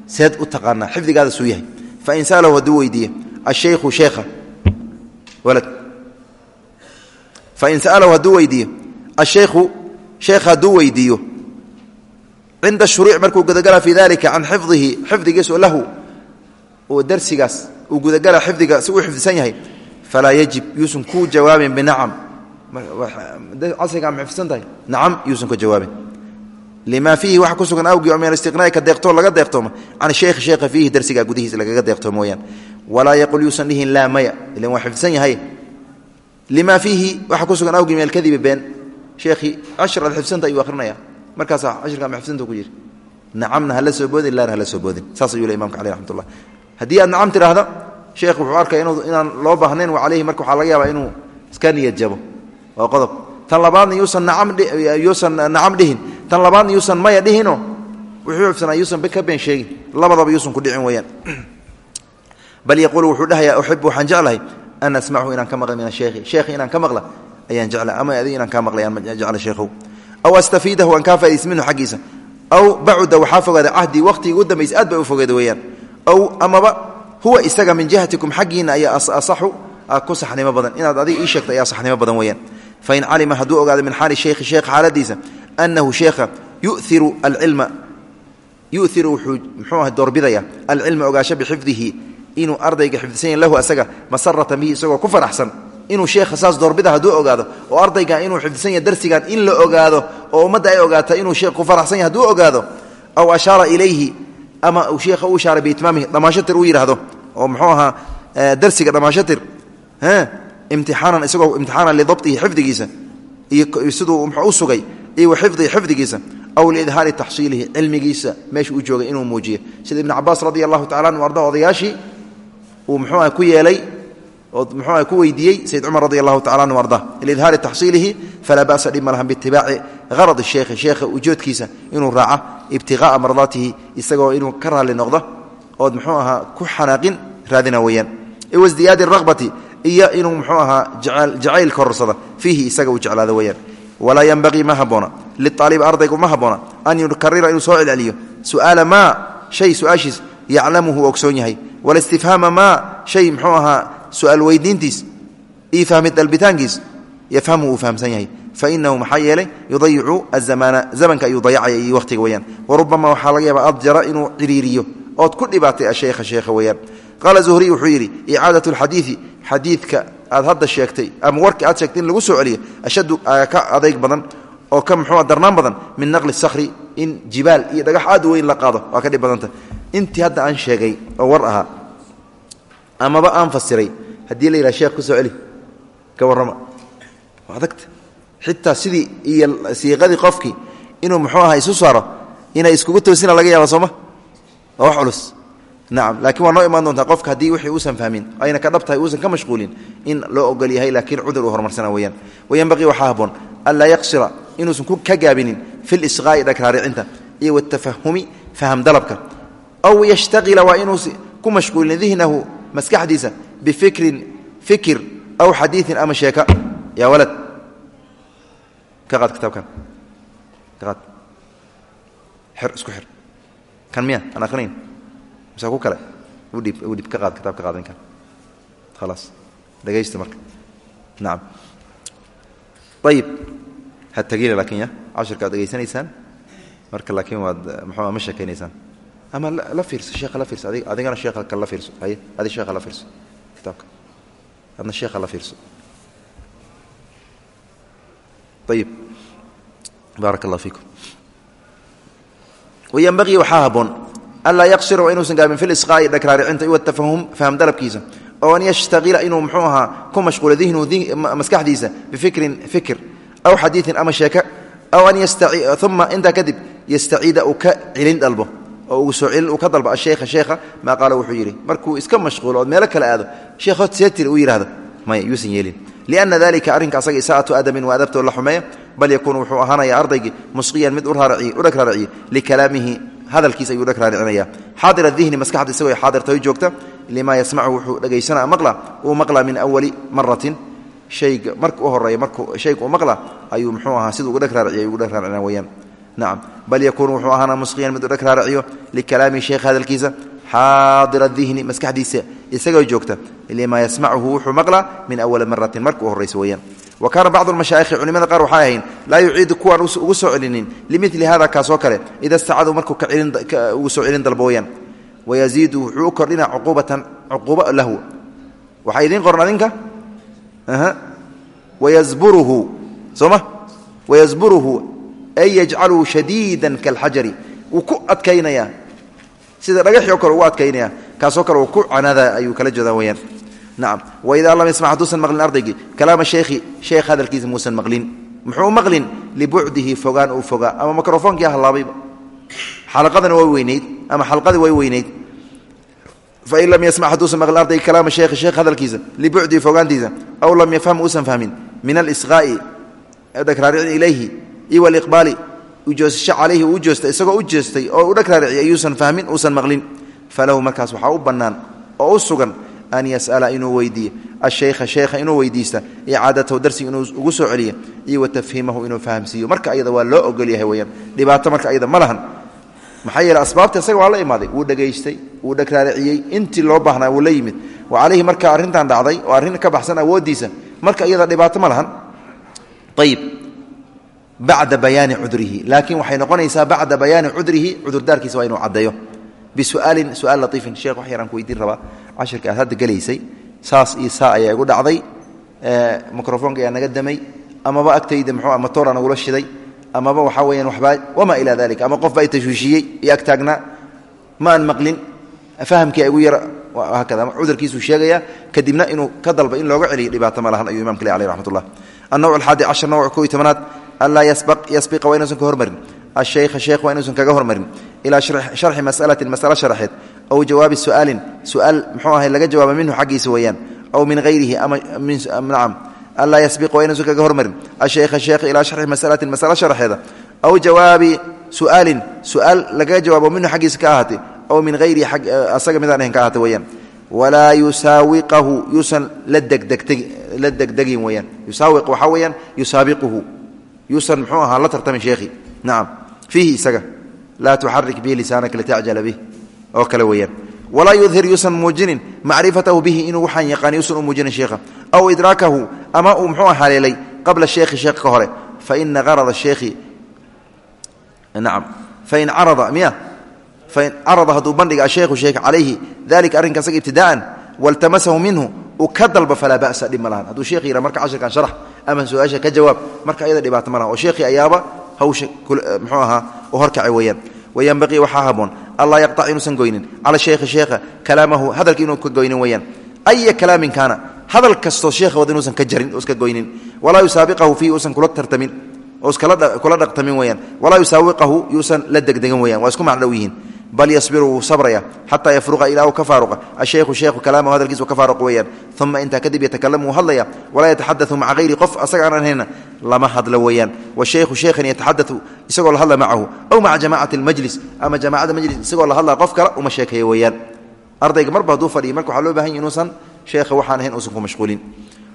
seed u taqaanaa xifdigaada suu yahay. Fain sa'lahu hadduu weydiiye ashaykhu sheekha walad. Fain sa'lahu hadduu weydiiyo ashaykhu sheekha hadduu weydiiyo. Cinda shuruuc markuu gudagala fii dalika can xifdihi xifdigiisu lahu oo darsigaas uu gudagala xifdiga si uu xifdisan yahay falaa yajib yuusan ku jawaabin binacam. Casriga ma xifdisan tahay? Nacam yuusan ka jawaabin lima fiihi waxa ku sugan awgii oo min alistiqnaa'i ka deeqtoo laga deeqtooma can sheekhi sheekha fiihi darsigaa gudihiisa lagaga deeqtoomo weyaan walaa yaqul yuusan dhihin laa maya ilan waa xifdisan yahay lima fiihi waxa ku sugan awgii min alkadibi been sheekhii cashir aad xifdisanta ayuu akhrinaya markaasaa cashirka ma xifdisanta ku jiri nacamna hala soo boodin laana hala soo boodin saas ayuu le imamka caleh raxmat ullah haddii aad nacam tidhaahda sheekh wuxuu arkaya inaan loo baahnayn wa tan labaadna yuusan nacam dhihin. Tan labaadna yuusan maya dhihino wuxuu xifsanaa yuusan ka been sheegin. Labadaba yuusan ku dhicin weyaan bal yaquulu wuxuu dhahayaa uxibu waxaan jeclahay an asmachu inaan ka maqla min asheekhi sheekhi inaan ka maqla ayaan jecla ama adi inaan kaa maqla ayaan jecla sheekhow aw astafiidahu aan kaa faa'idaysa minhu xaggiisa. Aw bacuda waxaa fogaada cahdii waqtigii ugu dambaysa aad bay u fogeeda weeyaan. Aw amaba huwa isaga min jihatikum xaggiinna ayaa asaxu ku saxnimo badan. Inaad adiga ii sheegto ayaa saxnimo badan weeyaan. Fain calima hadduu ogaado min xaali sheekhi sheekha xaaladiisa annahu sheekha yuiru alcilma yuiru wuxuu muxuu aha doorbidaya alcilma ogaasho bixifdihi inuu ardayga xifdisan yahy lahu asaga masaratan bihi isagoo ku faraxsan. Inuu sheekha saas doorbida hadduu ogaado oo ardaygan inuu xifdisan yahay darsigan in la ogaado oo ummadda ay ogaata inuu sheekh ku faraxsan yahay hadduu ogaado aw ashaara ilayhi ama sheekha u ishaaray biitmaamihi dhammaashatir uu yidhaahdo oo muxuu ahaa darsiga dhammaashatir imtixaanan isagoo imtixaanan lidabtihi xifdigiisa iyo siduu mxuu u sugay iyo wa xifdihi xifdigiisa aw liidhaari taxsiilihi cilmigiisa meesha uu joogay inuu muujiyo. Sida ibnu cabaas radi allahu tacala anhu arda odayaashii uu muxuu ah ku yeelay oo muxuu ah ku weydiiyey sayid cumar radi allahu tacala anhu arda liidhaari taxsiilihi falaa ba'sa dhib ma lahan biitibaaci harad sheekhi sheekha ujoodkiisa inuu raaca ibtiqaa'a mardaatihi isagoo inuu ka raalli noqdo ood muxuu ahaa ku xanaaqin raadina weeyaan. Wasdiyaadi raqbati iyo inuu muxuu ahaa jacayl kororsada fiihi isaga uu jeclaado weyaan walaa yenbaqii ma haboona liaalibi ardaygu ma haboona an yukarira inuu soo celceliyo. Su'aala maa shay su'aashiis yaclamuhu ogsoon yahay. Walistifhaama maa shay muxuu ahaa su'aal weydiintiis io fahmid dalbitaankiis yafhamhu uu fahamsan yahay. Fainahu maxaa yeelay yudayicu azamaana zamanka ayuu dayacaya iyo waqhtiga weyaan warubama waxaa laga yaaba adjara inuu ciriiriyo ood ku dhibaatay asheekha sheekha weyaan qaala zuhriy wuxuu yidhi icaadat lxadiidi xadiidka aad hadda sheegtay ama warkii aad sheegtay in lagu soo celiyo ashaddu ka adayg badan oo ka muxuu darnaan badan min naqli sakhri in jibaal iyo dhagax aad weyn la qaado. Waa ka dhib intii hadda aan sheegay oo war ahaa amaba aan fasiray haddii la yidhaha sheekh ku soo celi ka warrama. Adagta xitaa sidii iyo siiqadii qofkii inuu muxuu aha isu saaro inay iskugu toosina laga yaaba sooma wax culus nacam laakiin waa noo imaan doontaa qofka haddii wixii uusan fahmin ayna ka dhab tahay uusan ka mashquulin in loo ogol yahay laakiin cudur uu horumarsana weyaan wayanbaqii waxaa haboon anlaa yaqsira inuusan ka gaabinin fi lisqaa'i dhagraaricinta iyo watafahumi faham dalabka. Aw yashtaqila waa inuu ku mashquulin dihnahu maskaxdiisa bifikrin fikir aw xadiiin ama sheeka. Yaa walad. Ka qaad kitaabkan. Ka qaad. Xir isku mise ku kale udhib ka qaad kitaab ka qaadan kara khalaas dhegaysta marka. Nacam ayib ha tegina laakiin ya. Cashirka ad degeysanaysaan marka laakiin waad muxua ma sheekaynaysaan. Ama la fiirso sheekha la fiirso. Adig adigana sheekha kale la fiirso. Haye adi sheekha la fiirso kitaabka. Adna sheekha la fiirso. Ayib baarak allah fiikum wayanbaqii waxaa anlaa yaqsira waa inuusan gaabin fi lisqaa'i dhagraaricinta iwa tafahum faham dalabkiisa oo an yashtaqila inuu muxuu ahaa ku mashquulo dihnu maskaxdiisa bifikrin fikir aw xadiiin ama sheeke aw an uma intaa kadib yastaciida uu ka celin dalbo oo uu soo celin uu ka dalbo asheekha sheekha maa qaala wuxuu yidhi markuu iska mashquulo ood meelo kale aado sheekh hod seetir uu yidhahdo maya yuusan yeelin lianna dalika arrinka asaga isaa'atu adamin waa adabtoo la xumeeya bal yakuunu wuxuu ahaanaya ardaygii musqiyan mid u raaraciye likalaamihi hadalkiisa ayuu dhag raaricinaya xaadir dihni maskaxda isagoo xaadirtahay joogta limaa yasmacu wuxuu dhegaysana maqla uu maqla min awali maratin shayga marka u horreeya markuu shayga u maqla ayuu muxuu ahaa siduu ugu dhag raariciya ugu dhag raaricina weyaan nacam bal yakuunu wuxuu ahaana musqiyan mid u dhag raaraciyo likalaamihi sheekh xaadira dihni maskaxdiisa isagoo joogta limaa yasmacuhu wuxuu maqla min awali maratin marka u horraysa weyaan wa kaana bacdu lmashaa'ikhi culimada qaar waxay ahayn laa yuciidu kuwaan ugu soo celinin limili hada kaasoo kale ida stacadu markuu ugu soo celin dalbo weyaan wayaziidu wuxuu u kordhina cuquubatan cuquuba lahu. Waxaa idiin qoran adinka wayasburuhu soo ma? Wayasburuhu ay yajcaluhu shadiidan kalxajari sida dhagaxii o kale ugu adkaynaya kaasoo kale uu ku canaada ayuu kala jeedaa weyaan nacam waidaa lam yasmac hadduusan maqlin ardaygii kalaama sheekhi sheekh hadalkiisa muusan maqlin. Muxuu maqlin? Libucdihi fogaan uu fogaa. Ama mikrofonkii halaabayba xalaqadana way weynayd ama xalqadii way weynayd. Fain lam yasmac hadduusan maqlin ardaygi kalaama sheekhi sheekh hadalkiisa libucdihi fogaantiisa aw lam yafham uusan fahmin. Min alisqaa'i dhagraaricin ilayhi iyo waliqbaali ujoosasho calayhi uu joostay isagoo u jeestay oo u dhagraariciy ayuusan fahmin uusan maqlin. Falahu markaas waxaa u bannaan oo u sugan an yas'ala inuu weydiiyo ashaykha sheekha inuu weydiista icaadatahu darsiga inuu ugu soo celiyo iyo wa tafhiimahu inuu fahamsiiyo. Marka ayada waa loo ogol yahay weyaan dhibaato marka ayada ma lahan. Maxaa yeele asbaabta isaga waa la imaaday. Wuu dhegaystay wuu dhagraariciyey intii loo baahnaa wuu la yimid. Wa calayhi marka arrintan dhacday oo arrin ka baxsan awooddiisa marka iyada dhibaato ma lahan. Ayib bacda bayaani cudrihi. Laakiin waxay noqonaysaa bacda bayaani cudrihi cudurdaarkiisa waa inuu caddeeyo. Bisu'aalin su'aal latiifin. Sheekh wax yaraan ku weydiin rabaa. Cashirka aad hadda gelaysay saas iyo saa ayaa igu dhacday. Microfoonka ayaa naga damay. Amaba agtayda muxuu matoora nagula shiday. Amaba waxaa weyaan waxbaa wamaa ilaa dalika ama qof baa i tashwiishiyey iyo ag taagnaa ma aan maqlin. Fahamkii igu yara haakada cudurkiisuu sheegaya kadibna inuu ka dalba in looga celiyo dhibaato ma lahan ayuu imamka le aleh raxmat ullah annawc alxaadi cashar nawc ko iyo tobanaad anlaa yasbiqa waa inuusan ka hormarin ashaykha sheekh waa inuusan kaga hormarin ilaa sharxi masalatin masalo sharxeed aw jawaabi su'aalin su'aal muxuu laga jawaaba minhu xaggiisa weeyaan aw min hayrihi ama nacam anlaa yasbiqa waa inuusan kaga hormarin ashaykha sheekh ilaa sharxi masalatin masalo sharxeeda aw jawaabi su'aalin su'aal lagaga jawaabo minhu xaggiisa ka aw min hayrihi asaga midaan ahayn ka ahaatay weeyaan walaa yusaawiqahu yuusan la degdegla degdegin weyaan yusaawiq waxaa weeyaan yuusan muxuu ahaa la tartamin sheekhi nacam fiihi isaga laa tuxarik bihi lisaanaka litacjala bih oo kale weeyaan walaa yudhir yuusan muujinin macrifatahu bihi inuu waxaan yaqaani yuusan u muujinin sheekha aw idraakahu ama uu muxuu haleelay qabla sheekhi sheekh ka hore faina arada sheekhi nacam fain carada miya fain carada hadduu bandhiga ashaykhu sheekh calayhi dalika arrinka asaga ibtidaa'an waltamasahu minhu uu ka dalba falaa ba'sa dhib ma lahan hadduu sheekh yidhaha marka cashirkan sharax ama su'aasha ka jawaab marka ayada dhibaato ma lahan oo sheekhii ayaaba hawsha muxuu ahaa u horkacay weeyaan. Wayanbaqii waxaa haboon allaa yaqtac inuusan goynin. Cala sheekhi sheekha kalaamahu hadalka inuu ka goynin weeyaan. Aya kalaamin kaana hadal kastoo sheekha wada inuusan ka jarin oo iska goynin. Walaa yusaabiqahu fiihi uusan kula tartamin oo iskula dhaqtamin weyaan walaa yusaawiqahu yuusan la degdegan weyan waa isku macno dhow yihiin bal yasbiru wuu sabraya xataa yafruqa ilaa ka faaruqa. Ashaykhu sheekhu kalaamahu hadalkiisa ka faaruq weeyaan. Uma intaa kadib yatakalamu wuu hadlaya walaa yataxadau maca hayri qof asaga aan ahayna lama hadlo weeyaan. Washaykhu sheekhan yataxadau isagoo la hadla macahu. Aw maca jamacati almajlis ama jamacada majlis isagoo la hadlaya qof kale uma sheekeeya weeyaan. Ardayga marba hadduu fadhiya marka waxaa loo baahan ya inuusan sheekha waxaan ahayn uusan ku mashquulin.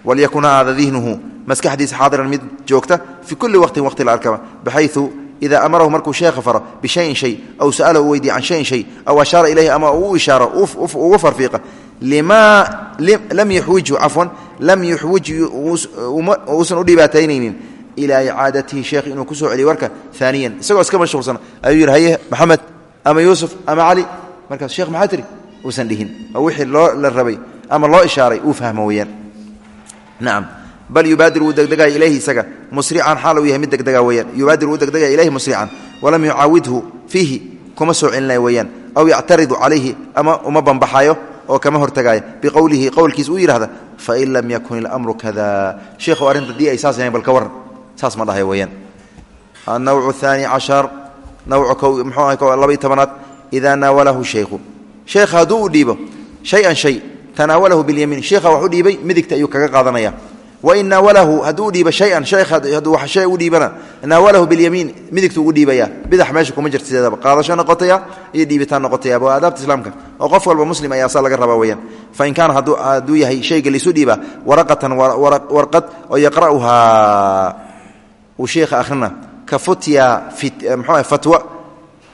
Walyakun aada dihnuhu maskaxdiisa xaadiran mid joogta fii kulli waqtin waqti la arkaba baxayu ida amarahu markuu sheekha faro bishayin shay aw sa'alahu u weydiiye can shayin shay aw ashaara ilayhi ama uu ishaaro ugu farfiiqa lam yuxwijhu cafwan lam yuxwij uusan u dhibaataynaynin ilaa icaadatihi sheekh inuu ku soo celiyo warka aaniyan isagoo iska mashquulsan ayuu yidhi haye maxamed ama yuusuf ama cali markaas sheekh maxaa tiri uusan dhihin oo wixii loo la rabay ama loo ishaaray uu fahmo weeyaan nacam bal yubaadir wuu degdegaya ilayhi isaga musrican xaal uu yahay mid degdega weyaan yubaadir wuu degdegaya ilayhi musrican walam yucaawidhu fiihi kuma soo celinaya weeyaan. Aw yactaridu calayhi ama uma bambaxayo oo kama hortagaayo. Biqowlihi qowlkiis uu yidhahda fain lam yakun ilamru kada sheikhu arrinta dii ay saas yahayn bal ka waran saas ma dhahay weeyaan. Annawcu ahaani cashar nawca ko muxuu ahay laba iyo tobanaad. Idaa naawalahu shaykhu sheekha hadduu u dhiibo shay-an shay tanaawalahu bilyamiin sheekha wax u dhiibay midigta ayuu kaga qaadanaya wain naawalahu hadduu dhiiba shayan hadduu shay u dhiibana naawalahu bilyamiin midigtu ugu dhiibaya. Bidax meesha kuma jirta sideedaba. Qaadasho noqotaya iyo dhiibitaan noqotayaba waa aadaabta islaamka. Oo qof walba muslim ayaa saa laga rabaa weyaan fain kaana hadduu yahay shayga laisu dhiibaa waraqatan warqad oo yaqra'uhaa. Uu sheekha akhrina ka futya mxuu fatwa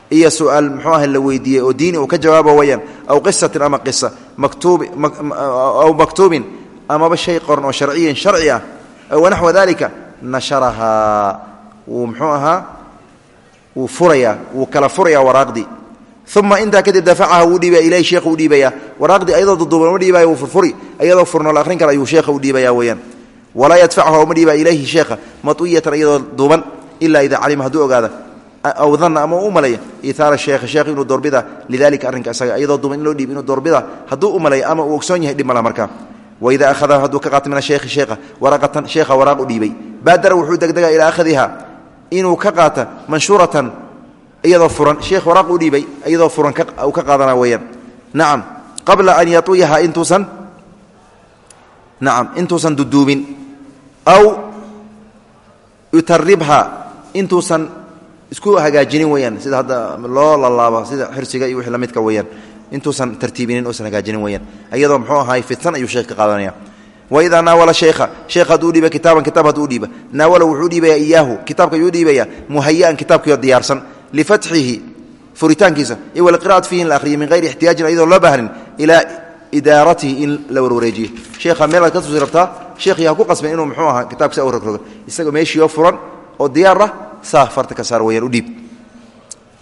iyo su'aal muxuu ah la weydiiyey oo diini uu ka jawaabo weyaan aw qisatin ama qisa aw maktuubin amaba shay qoran oo sharciyan sharci ah wanaxwa dalika nasharahaa wuu mxuu ahaa wuu furayaa wuu kala furayaa waraaqdii uma intaa kadib dafacaha wuu dhiibaya ilahi sheekhu u dhiibaya waraaqdii ayadoo duduuban uma dhiibaya wuu furfuri ayadoo furnoo la akhrin kara ayuu sheekha u dhiibaya weyaan walaa yadfacuha uma dhiibaya ilayhi sheekha matuyatan iyadoo duuban ilaa idaa calima hadduu ogaada aw ama u umaleeya ihaara sheekha sheekh inuu doorbida lidalika arrinka isaga iyadoo duuban in loo dhiib inuu doorbida hadduu umaleeya ama uu ogsoon yahay dhib mala markaa waida ahadahu hadduu ka qaata min ashekhi sheekha waraqatan sheekha waraaq u dhiibay baadara wuxuu degdega ilaa akhadiha inuu ka qaata manshuuratan iyadoo furan sheekh waraaq u dhiibay iyadoo furan uu ka qaadana weeyaan nacam qabla an yatuyaha intuusan nacam intuusan duduubin aw yutaribha intuusan isku hagaajinin weyaan sida hadda loo lalaabo sida weyaan intuusan tartiibinin uusan hagaajinin weyaan iyadoo muxuu ahaay fidsan ayuu sheekh ka qaadanaya. Waidaa naawala sheekha sheekh hadduu dhiiba kitaaban kitaab hadduu dhiiba naawala wuxuu dhiibaya iyaahu kitaabka ayuu dhiibaya muhayaan kitaabkiio diyaarsan. Lifatxihi furitaankiisa. Iyo walqira'at fiihi in la akhriyo min hayri ixtiyaajin ayadoo loo baahnin ilaa idaaratihi in la warwareejiyo. Sheekha meel aad ka tusi rabtaa sheekhii ha ku qasbin inuu muxuu ahaa kitabkasa u rogrogo isagoo meeshiioo furan oo diyaar ah saa farta ka saar weyaan u dhiib.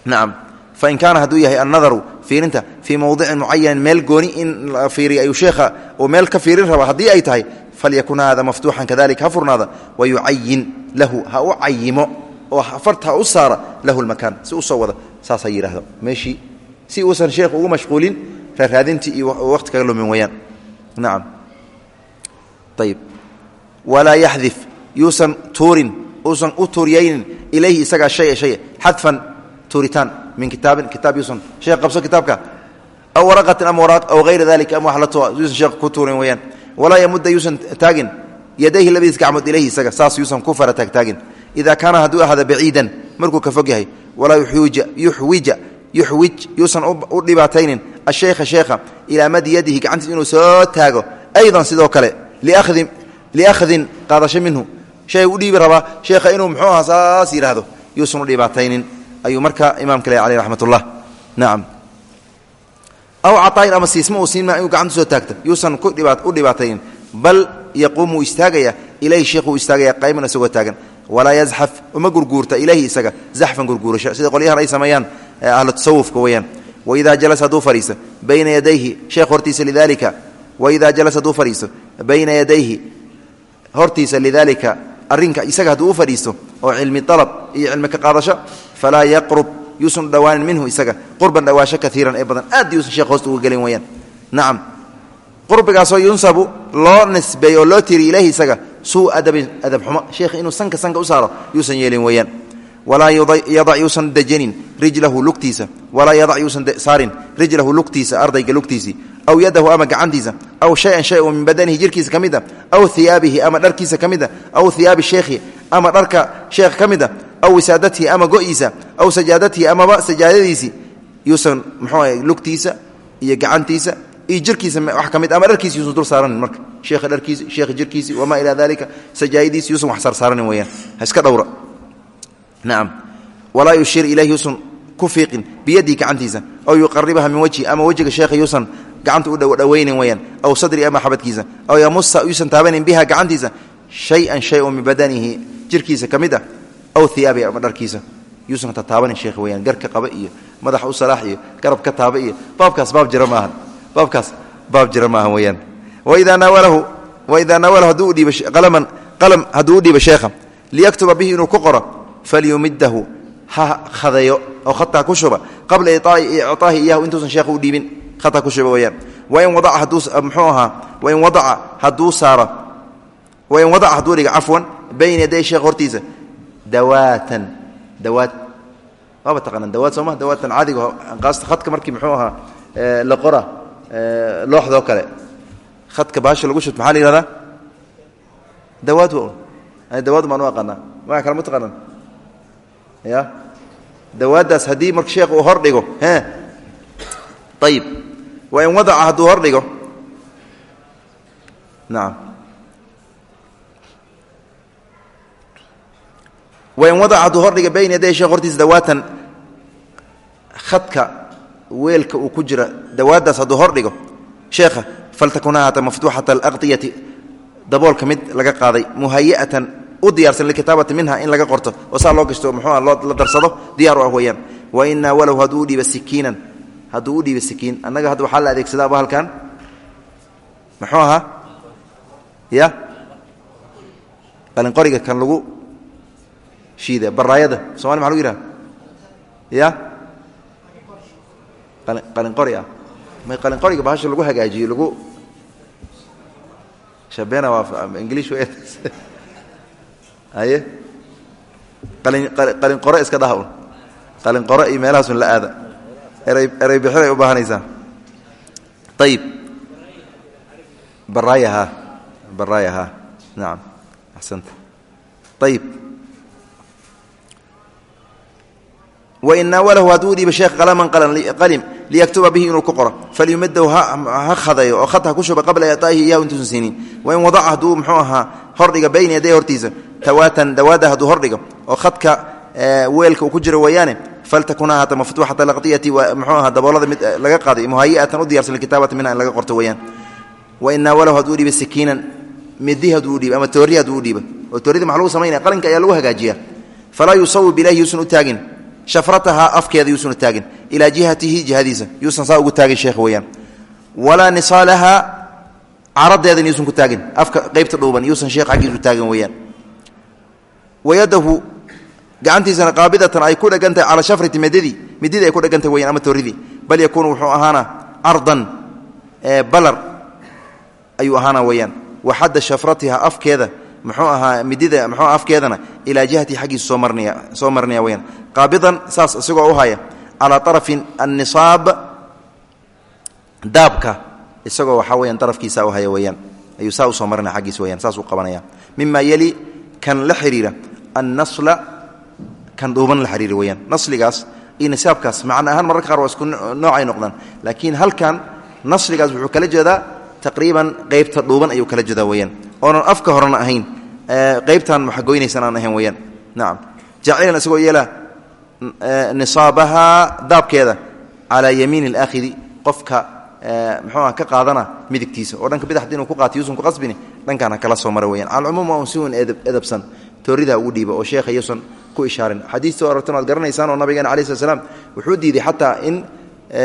Nacam fain kaana hadduu yahay annadaru fiirinta fii mowdicin mucayanin meel gooni in la fiiriya ayuu sheekha uu meel ka fiirin raba. Haddii ay tahay falyakun hada maftuuxan kadalik ha furnaada wayucayin lahu ha u cayimo oo farta ha u saara lahu lmakaan si u soo wada. Saas ha yidhaahdo meeshii si uusan sheekhu ugu mashquulin raaraadintii iyo waqti kaga lumin weyaan. Nacam ayib walaa yaxdif yuusan tuurin uusan u tuuriyaynin ilayhi isagaa shaya shaya. Xadfan tuuritaan min kitaabin kitaab yuusan sheekh qabso kitaabka. Aw waraqatin ama waraaq aw hayra dalika ama wax la tuwa yuusan sheekh ku tuurin weyaan walaa yamudda yuusan taagin. Yadayhi labadiis gacmood ilayhi isaga saas yuusan ku fara taagtaagin ida kaana hadduu ahaada baciidan markuu ka fog yahay walaa yuxwija yuxwij yuusan u dhibaataynin. Asheykha sheekha ilaa madi yadihi gacantiis inuu soo taago. Aydan sidoo kale liakhdin qaadasho minhu. Shay u dhiibi rabaa sheekha inuu muxuu aha saas yidhaahdo yuusan u dhibaataynin ayuu marka imaamka le aleh raxmat ullah nacam aw caطaayin ama siisma uu siinma inuu gacanta soo taagto. Yuusan u dhibaataynin bal yaquumu istaagaya ilayhi sheekhu istaagaya qayman isagoo taagan. Walaa yazxaf uma gurguurta ilayhi isaga. Zaxfan gurguurasho sida qolyahan ay sameeyaan ahlu tasawufka weyaan waidaa jalasa hadduu fadhiisto bayna yadayhi sheekh hortiisa lidalika waidaa jalasa hadduu fadhiisto bayna yadayhi hortiisa lidalika arrinka isaga hadduu u fadhiisto oo cilmi alab iyo cilmi ka qaadasho falaa yaqrub yuusan dhowaanin minhu isaga qurban dhawaasho kaiiran ee badan aad yuusan sheekh hoosta uga gelin weyaan nacam qurbigaasoo yunsabu loo nisbeey oo loo tiri ilayhi isaga suu adabin adab xumo sheekh inuu sanka sanka u saaro yuusan yeelin weeyaan walaa yadac yuusan dejinin rijlahu lugtiisa walaa yadac yuusan saarin rijlahu lugtiisa ardayga lugtiisii aw yadahu ama gacantiisa aw shayan shay min badanihi jirkiisa ka mid a aw hiyaabihi ama dharkiisa ka mid a aw hiyaabi sheekhi ama dharka sheekh ka mid a aw wisaadatihi ama go'iisa aw sajaadatihi amaba sajaadadiisii yuusan muxuu aha lugtiisa iyo gacantiisa iyo jirkiisa wax ka mid ama dharkiisa yuusan dul saaranin marka. Sheekha dharkiisi sheekha jirkiisi wamaa ilaa dalika sajaayadiisi yuusan wax saarsaaranin weeyaan. Ha iska dhowra. Nacam walaa yushir ilayhi yuusan ku fiiqin biyadihi gacantiisa aw yuqaribaha min wajhi ama wejiga sheekha yuusan gacanta u dhowaynin weyaan aw sadri ama xabadkiisa aw yamusa yuusan taabanin biha gacantiisa shay-an shay oo min badanihi jirkiisa ka mid ah aw hiyaabihi ama dharkiisa. Yuusan tataabanin sheekh weyaan garka qaba iyo madaxa u salaax iyo garab ka taaba iyo baabkaas baab jira maahan. Baabkaas baab jira maahan weyaan waidaa naawalahu hadduu udhiiba qalaman qalam hadduu u dhiiba sheekha liyaktuba bihi inuu ku qoro falyumidahu ha khadeeyo oo khataa ku shuba qabla icaahi iyahu intuusan sheekha u dhiibin khata ku shuba weyaan wain hadduu muxuu ahaa wain wadaca hadduu saaro wain wadaca hadduu dhiga cafwan bayna yaday sheekh hortiisa dawaatan. Dawaad waaba taqaanaan dawaad soo ma? Dawaatan caadiga qaasta khadka markii muxuu ahaa la qora looxdoo kale. Khadka baasha lagu shut maxaa la yihahdaa dawaad wa dawaad baan u aqaanaa. Maa kale ma taqaanaan? Ya dawaaddaas haddii marka sheekh uu hor dhigo e ayib wain wadaca hadduu hor dhigo. Nacam wain wadaca hadduu hor dhiga bayna yaday sheekh hortiisa dawaatan khadka weelka uu ku jira dawaaddaas hadduu hor dhigo sheekha faltakun haata maftuuxata alaqdiyati daboolka mid laga qaaday muhaya'atan u diyaarsan likitaabati minha in laga qorto oo saa loo gashto muxuua la darsado diyaar u ah weeyaan. Wa inaa walow hadduu u dhiiba sikiinan hadduu u dhiiba sikiin shiida baraayada somali maxa lagu yidhaha ya? Qalinqori ah. May qalinqoriga bahasha lagu hagaajiyo lagu shabena waa ingilish haye? Qalin qalin qore iska dhaha un. Qalin qore iyo meelahaasun la aada. Eray eray bixinay u baahanaysaa ayib baraaya ha. Baraaya ha. Nacam axsanta. Ayib wain naawalahu hadduu dhiiba sheekh qalaman qalim liyaktuba bihi inuu ku qoro falyumadahu ha khadayo oo khad ha ku shuba qabla iطaa'ihi iyahu intuusan siinin wain wadaca hadduu muxuu ahaa hordhiga bayna yaday hortiisa tawaatan dawaada hadduu hordhigo oo khadka weelka uu ku jiro weeyaane faltakun ahaata maftuuxata laqdiyati mxuu aha daboolada mid laga qaaday muhayi'atan u diyarsan likitaabati minha in laga qorto weeyaan wain naawalahu hadduu shafratahaa afkeeda yuusan u taagin. Ilaa jihatihi jihadiisa. Yuusan saa ugu taagin sheekh weeyaan. Walaa nisaalahaa caradeedan yuusan ku taagin. Afka qaybta dhuuban yuusan sheekh xaggiisu taagin weeyaan. Wayadahu gacantiisana qaabidatan ay ku dhegantahay calaa shafrati midadii mididii ay ku dhegantahay weyaan ama tooridii bal yakuunu wuxuu ahaana cardan balar ayuu ahaana weeyaan. Waxadda muxuu ahaa midida muxuu afkeedana ilaa jihati xaggiisa soo marnaya soo marnaya weyaan qaabidan saas isagoo u haya calaa arafin annisaab daabka isagoo waxaa weyaan darafkiisa u haya weyaan ayuu saa u soo marinaya xaggiisa weyaan saas u qabanaya. Mima yeli kan la xidhiira annasla kan dhuuban la xiriiri weyaan nasligaas iyo nisaabkaas macna ahaan mararka qaar waa isku noocay noqdaan. Laakiin halkan nasligaas wuxuu kala jeedaa taqriiban qeybta dhuuban ayuu kala jeedaa weyaan oonan afka horena ahayn qeybtan maxagoynaysan aan ahayn weyaan nacam jacilan isagoo yeela nisaabahaa daabkeeda calaa yamiini alaakhidi qofka muxuuah ka qaadana midigtiisa. Oo dhanka bidaxda inuu ku qaata yuusan ku qasbini dhankaan ha kala soo mara weyaan calcumuum waa un si edabsan. Toorida ugu dhiiba oo sheekha yuusan ku ishaarin. Xadiista aragtan waad garanaysaan oo nabigeena alai slat wuxuu diiday xataa in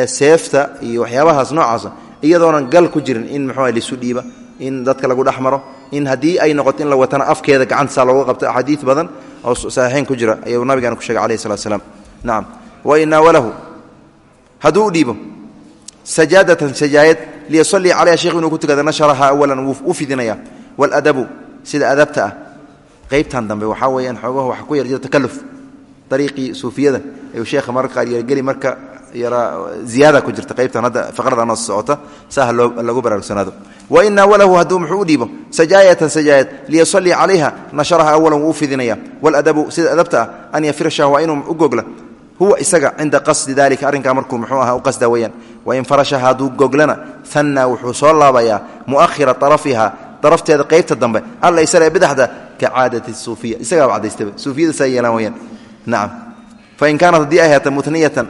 seefta iyo waxyaabahaas noocaasa iyadoonan gal ku jirin in muxuuah lisu dhiiba in dadka lagu dhex maro in haddii ay noqoto in la watana afkeeda gacantasaa looga qabto axaadiid badan oo saxiixeyn ku jira ayuu nabigeena ku sheegay alayh salat slaam nacam wain naawalahu hadduu u dhiibo sajaadatan sajaayad liyusalii calayha sheekh inuu ku tukada nasharaha awalan wuu u fidinaya waaladabu sida adabta ah. Qaybtan dambe waxaa weeyaan xoogaha waxa ku yar jira takaluf dariiqii suufiyada ayuu sheekha mararka qaar yargeli marka ziyaada ku jirta qaybtan hadda faqrada noo socota saaha loo lagu baraarugsanaado. Wain naawalahu hadduu muxuu dhiibo sajaayatan sajaayad liyusalii calayha nasharaha awalan wuu fidinaya. Waaladabu sida adabta ah an yafirashaha waa inuu u gogla huwa isaga cinda qasdi dalika arrinkaa markuu muxuu aha u qasda weeyaan. Wain farashaha hadduu goglana hanna wuxuu soo laabayaa mu'ahira arafiha darafteeda qaybta dambe. Alla isale bidaxda ka suufiya. Isagaaba cadaystaba suufiyada saa yeelaan weyaan nacam fain kaanat haddii ay haata muniyatan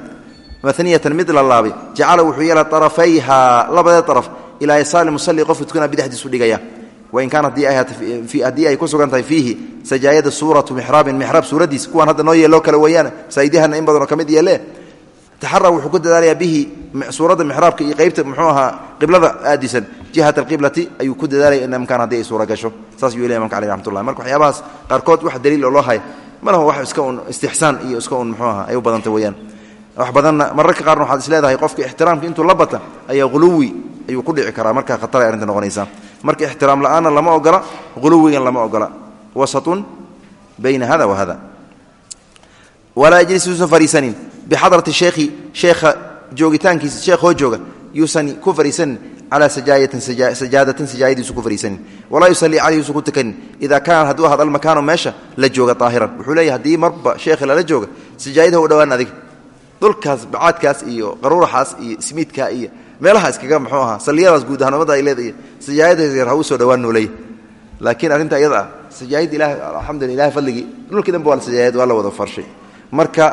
maniyatan mid la laabay jacala wuxuu yeela arafayha labadeed araf ilaa yasaali musalli qofka tukana bidaxdiisu dhigaya. Wain kaana haddii ay ku sugan tahay fiihi sajaayada suuratu mixraabin mixraab suuradiis kuwaan hadda noo yeeloo kale weeyaan masaajidahana in badanoo ka mid yeelee. Taxara wuxuu ku dadaalayaa bihi suuradda mixraabka iyo qaybta muxuu ahaa qiblada aadisan jihat alqiblati ayuu ku dadaalaya in imkaan haddii ay suura gasho. Saas yuu ley imamka aleh raxmatullah marka waxyaabahaas qaarkood wax daliil oo loo haya ma laha wax iska un istixsaan iyo iska un muxuu aha ay u badanta weeyaan wax badanna mararka qaarna waxaad is leedahay qofka ixtiraamka intuu la ayaa huluwi ayuu ku dhici karaa. Markaa khatar ay arrinta noqonaysaa. Marka ixtiraam la'aanna lama ogola huluwigan lama ogola. Wasatun bayna hada wa walaa yajlis yuusan fariisanin. Bixadrati sheekhi sheekha joogitaankiisa sheekhoo jooga yuusan ku fariisanin. Calaa sajaayatin sajaadatin sajaayadiisu ku fariisanin. Walaa yusallii caleyh ku tukanin. Idaa kaana hadduu ahad almakaanu meesha la jooga daahiran wuxuu leeyahy haddii marba sheekhi lala jooga sajaayadaha u dhowaan adiga dhulkaas bacaadkaas iyo qaruuraxaas iyo ismiidka iyo meelaha iskaga muxuu ahaa salliyadaas guud ahaanimada ay leedahay sajaayadaas yar ha u soo dhowaan nuuley laakiin arrinta iyada ah sajaayad ilaah alxamdulillah ilahay fadligii dhulkii dhanba waa la sajaayad waa la wada farshay. Marka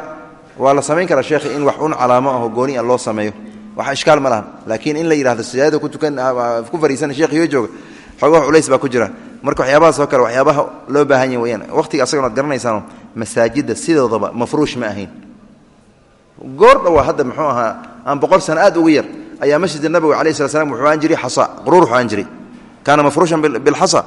waa la samayn karaa sheekhi in wax un calaamo aho gooni a loo sameeyo. Wax ishkaal ma lahan. Laakiin in la yidhahdo sajaadada ku tukan ku fariisana sheekhiyo jooga. Xoogaha culays baa ku jira. Marka waxyaabahaas oo kale waxyaabaha loo baahan yahy weyaan waqtiga asagana ad garanaysaano masaajidda sidoodaba mafruush ma ahayn goor dhawaa hadda muxuu ahaa aan boqol sano aad ugu yar ayaa masjida nabiga alai slat slam wuxuu aan jiray xasa quruur wuxuu aan jiray. Kaana mafruushan bilxasa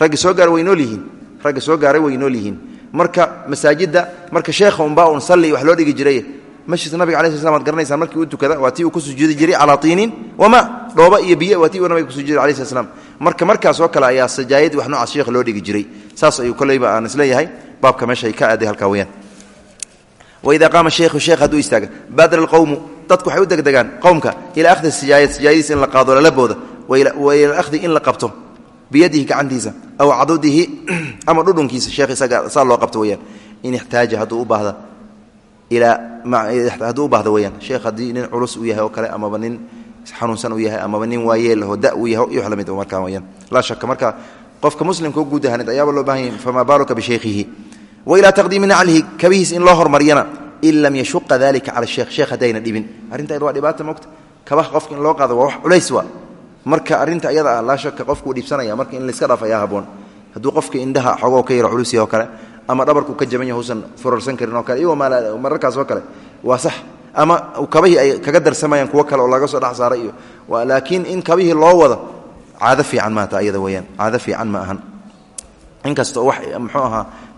raggi soo gaaray way nool yihiin. Raggi soo gaaray way nool yihiin. Marka masaajidda marka sheekha unbaa un salli wax loo dhigi jiray masjidka nabiga ala sl slam ad garanaysaan markii uu tukada waa tii uu ku sujuudi jiray calaa tiinin wama dhooba iyo biyo waa tii uu nabiga ku sujuuday alai slat slam marka markaas kale ayaa sajaayad wax noocaas sheekha loo dhigi jiray. Saas ayuu kolleyba aan is leeyahay baabka meeshay ka aaday halkaa weyaan wida qaama sheikhu sheekh hadduu istaaga baadra alqowmu dadku waxay u degdegaan qowmka ilaa ahdi sijaayad sijaayadiisa in la qaado lalabooda wa ila ahdi in la qabto biyadihi gacantiisa aw cadudihi ama dhudhunkiisa sheekh isaga saa loo qabto weyaan in ixtaaja hadduu u baahda hadduu u baahdo weyaan sheekh haddii nin culus uu yahay oo kale amaba nin xanuunsan uu yahay amaba nin waayeel oo da uu yahay iyo wax la mid markaa weyaan laa shaka marka qofka muslimka guud ahaanid ayaaba loo baahan yahay famaa baaluka bishaykhihi wa ilaa taqdiimi naclihi kabihiis in loo hormariyana. In lam yashuqa dalika cala sheekh sheekh haddayna dhibin. Arrinta ayada waa dhibaata mogta kabaha qofka in loo qaado waa wax culays waa. Marka arrinta ayada ah laa shaka qofkuu dhiibsanaya marka in layska dhaaf ayaa haboon hadduu qofka indhaha xogoo ka yaro culus yaho kale ama dhabarku ka jaban yahay usan furarsan karin oo kale iyo mararkaas oo kale waa sax. Ama kabihii ay kaga darsamayaan kuwo kale oo laga soo dhex saaray iyo laakiin in kabihii loo wado caado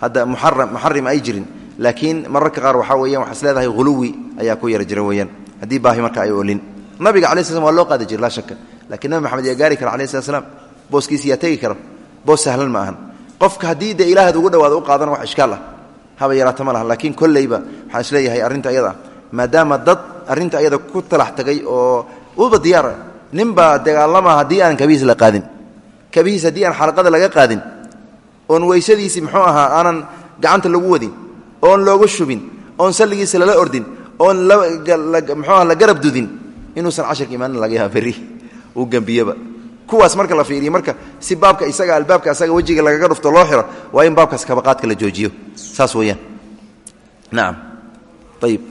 hadda muxarim ay jirin. Laakiin mararka qaar waxaa weyan waxaa is leedahay huluwi ayaa ku yara jira weyaan haddii baahi marka ay olin. Nabiga alai sl waa loo qaadi jira laa shaka lakiin nabi maxamed yaa gaari kara alayh slat slam booskiisi yaa tegi kara boos sahlan ma ahan. Qofka haddii dee ilaahad ugu dhawaado u qaadana wax ishkaal ah haba yaraata ma laha. Laakiin kolleyba waxaan is leeyahay arrinta ayada ah. Maadaama dad arrinta ayada ku talax tagay oo uba diyaara ninbaa dagaalama haddii aan kabihiis la qaadin. Kabihiis haddii aan xalaqada laga qaadin oon weysadiisii muxuu ahaa aanan gacanta lagu wadin oon looga shubin oon salligiisa lala ordin oon muxuuaha la garab dudin inuusan casharka imaanin laga yaaba berri uu gembiyaba kuwaas marka la fiiriyo marka si baabka isaga albaabka isaga wejiga lagaga dhufto loo xiro waa in baabkaas kabaqaadka la joojiyo. Saas weeyaan. Nacam ayib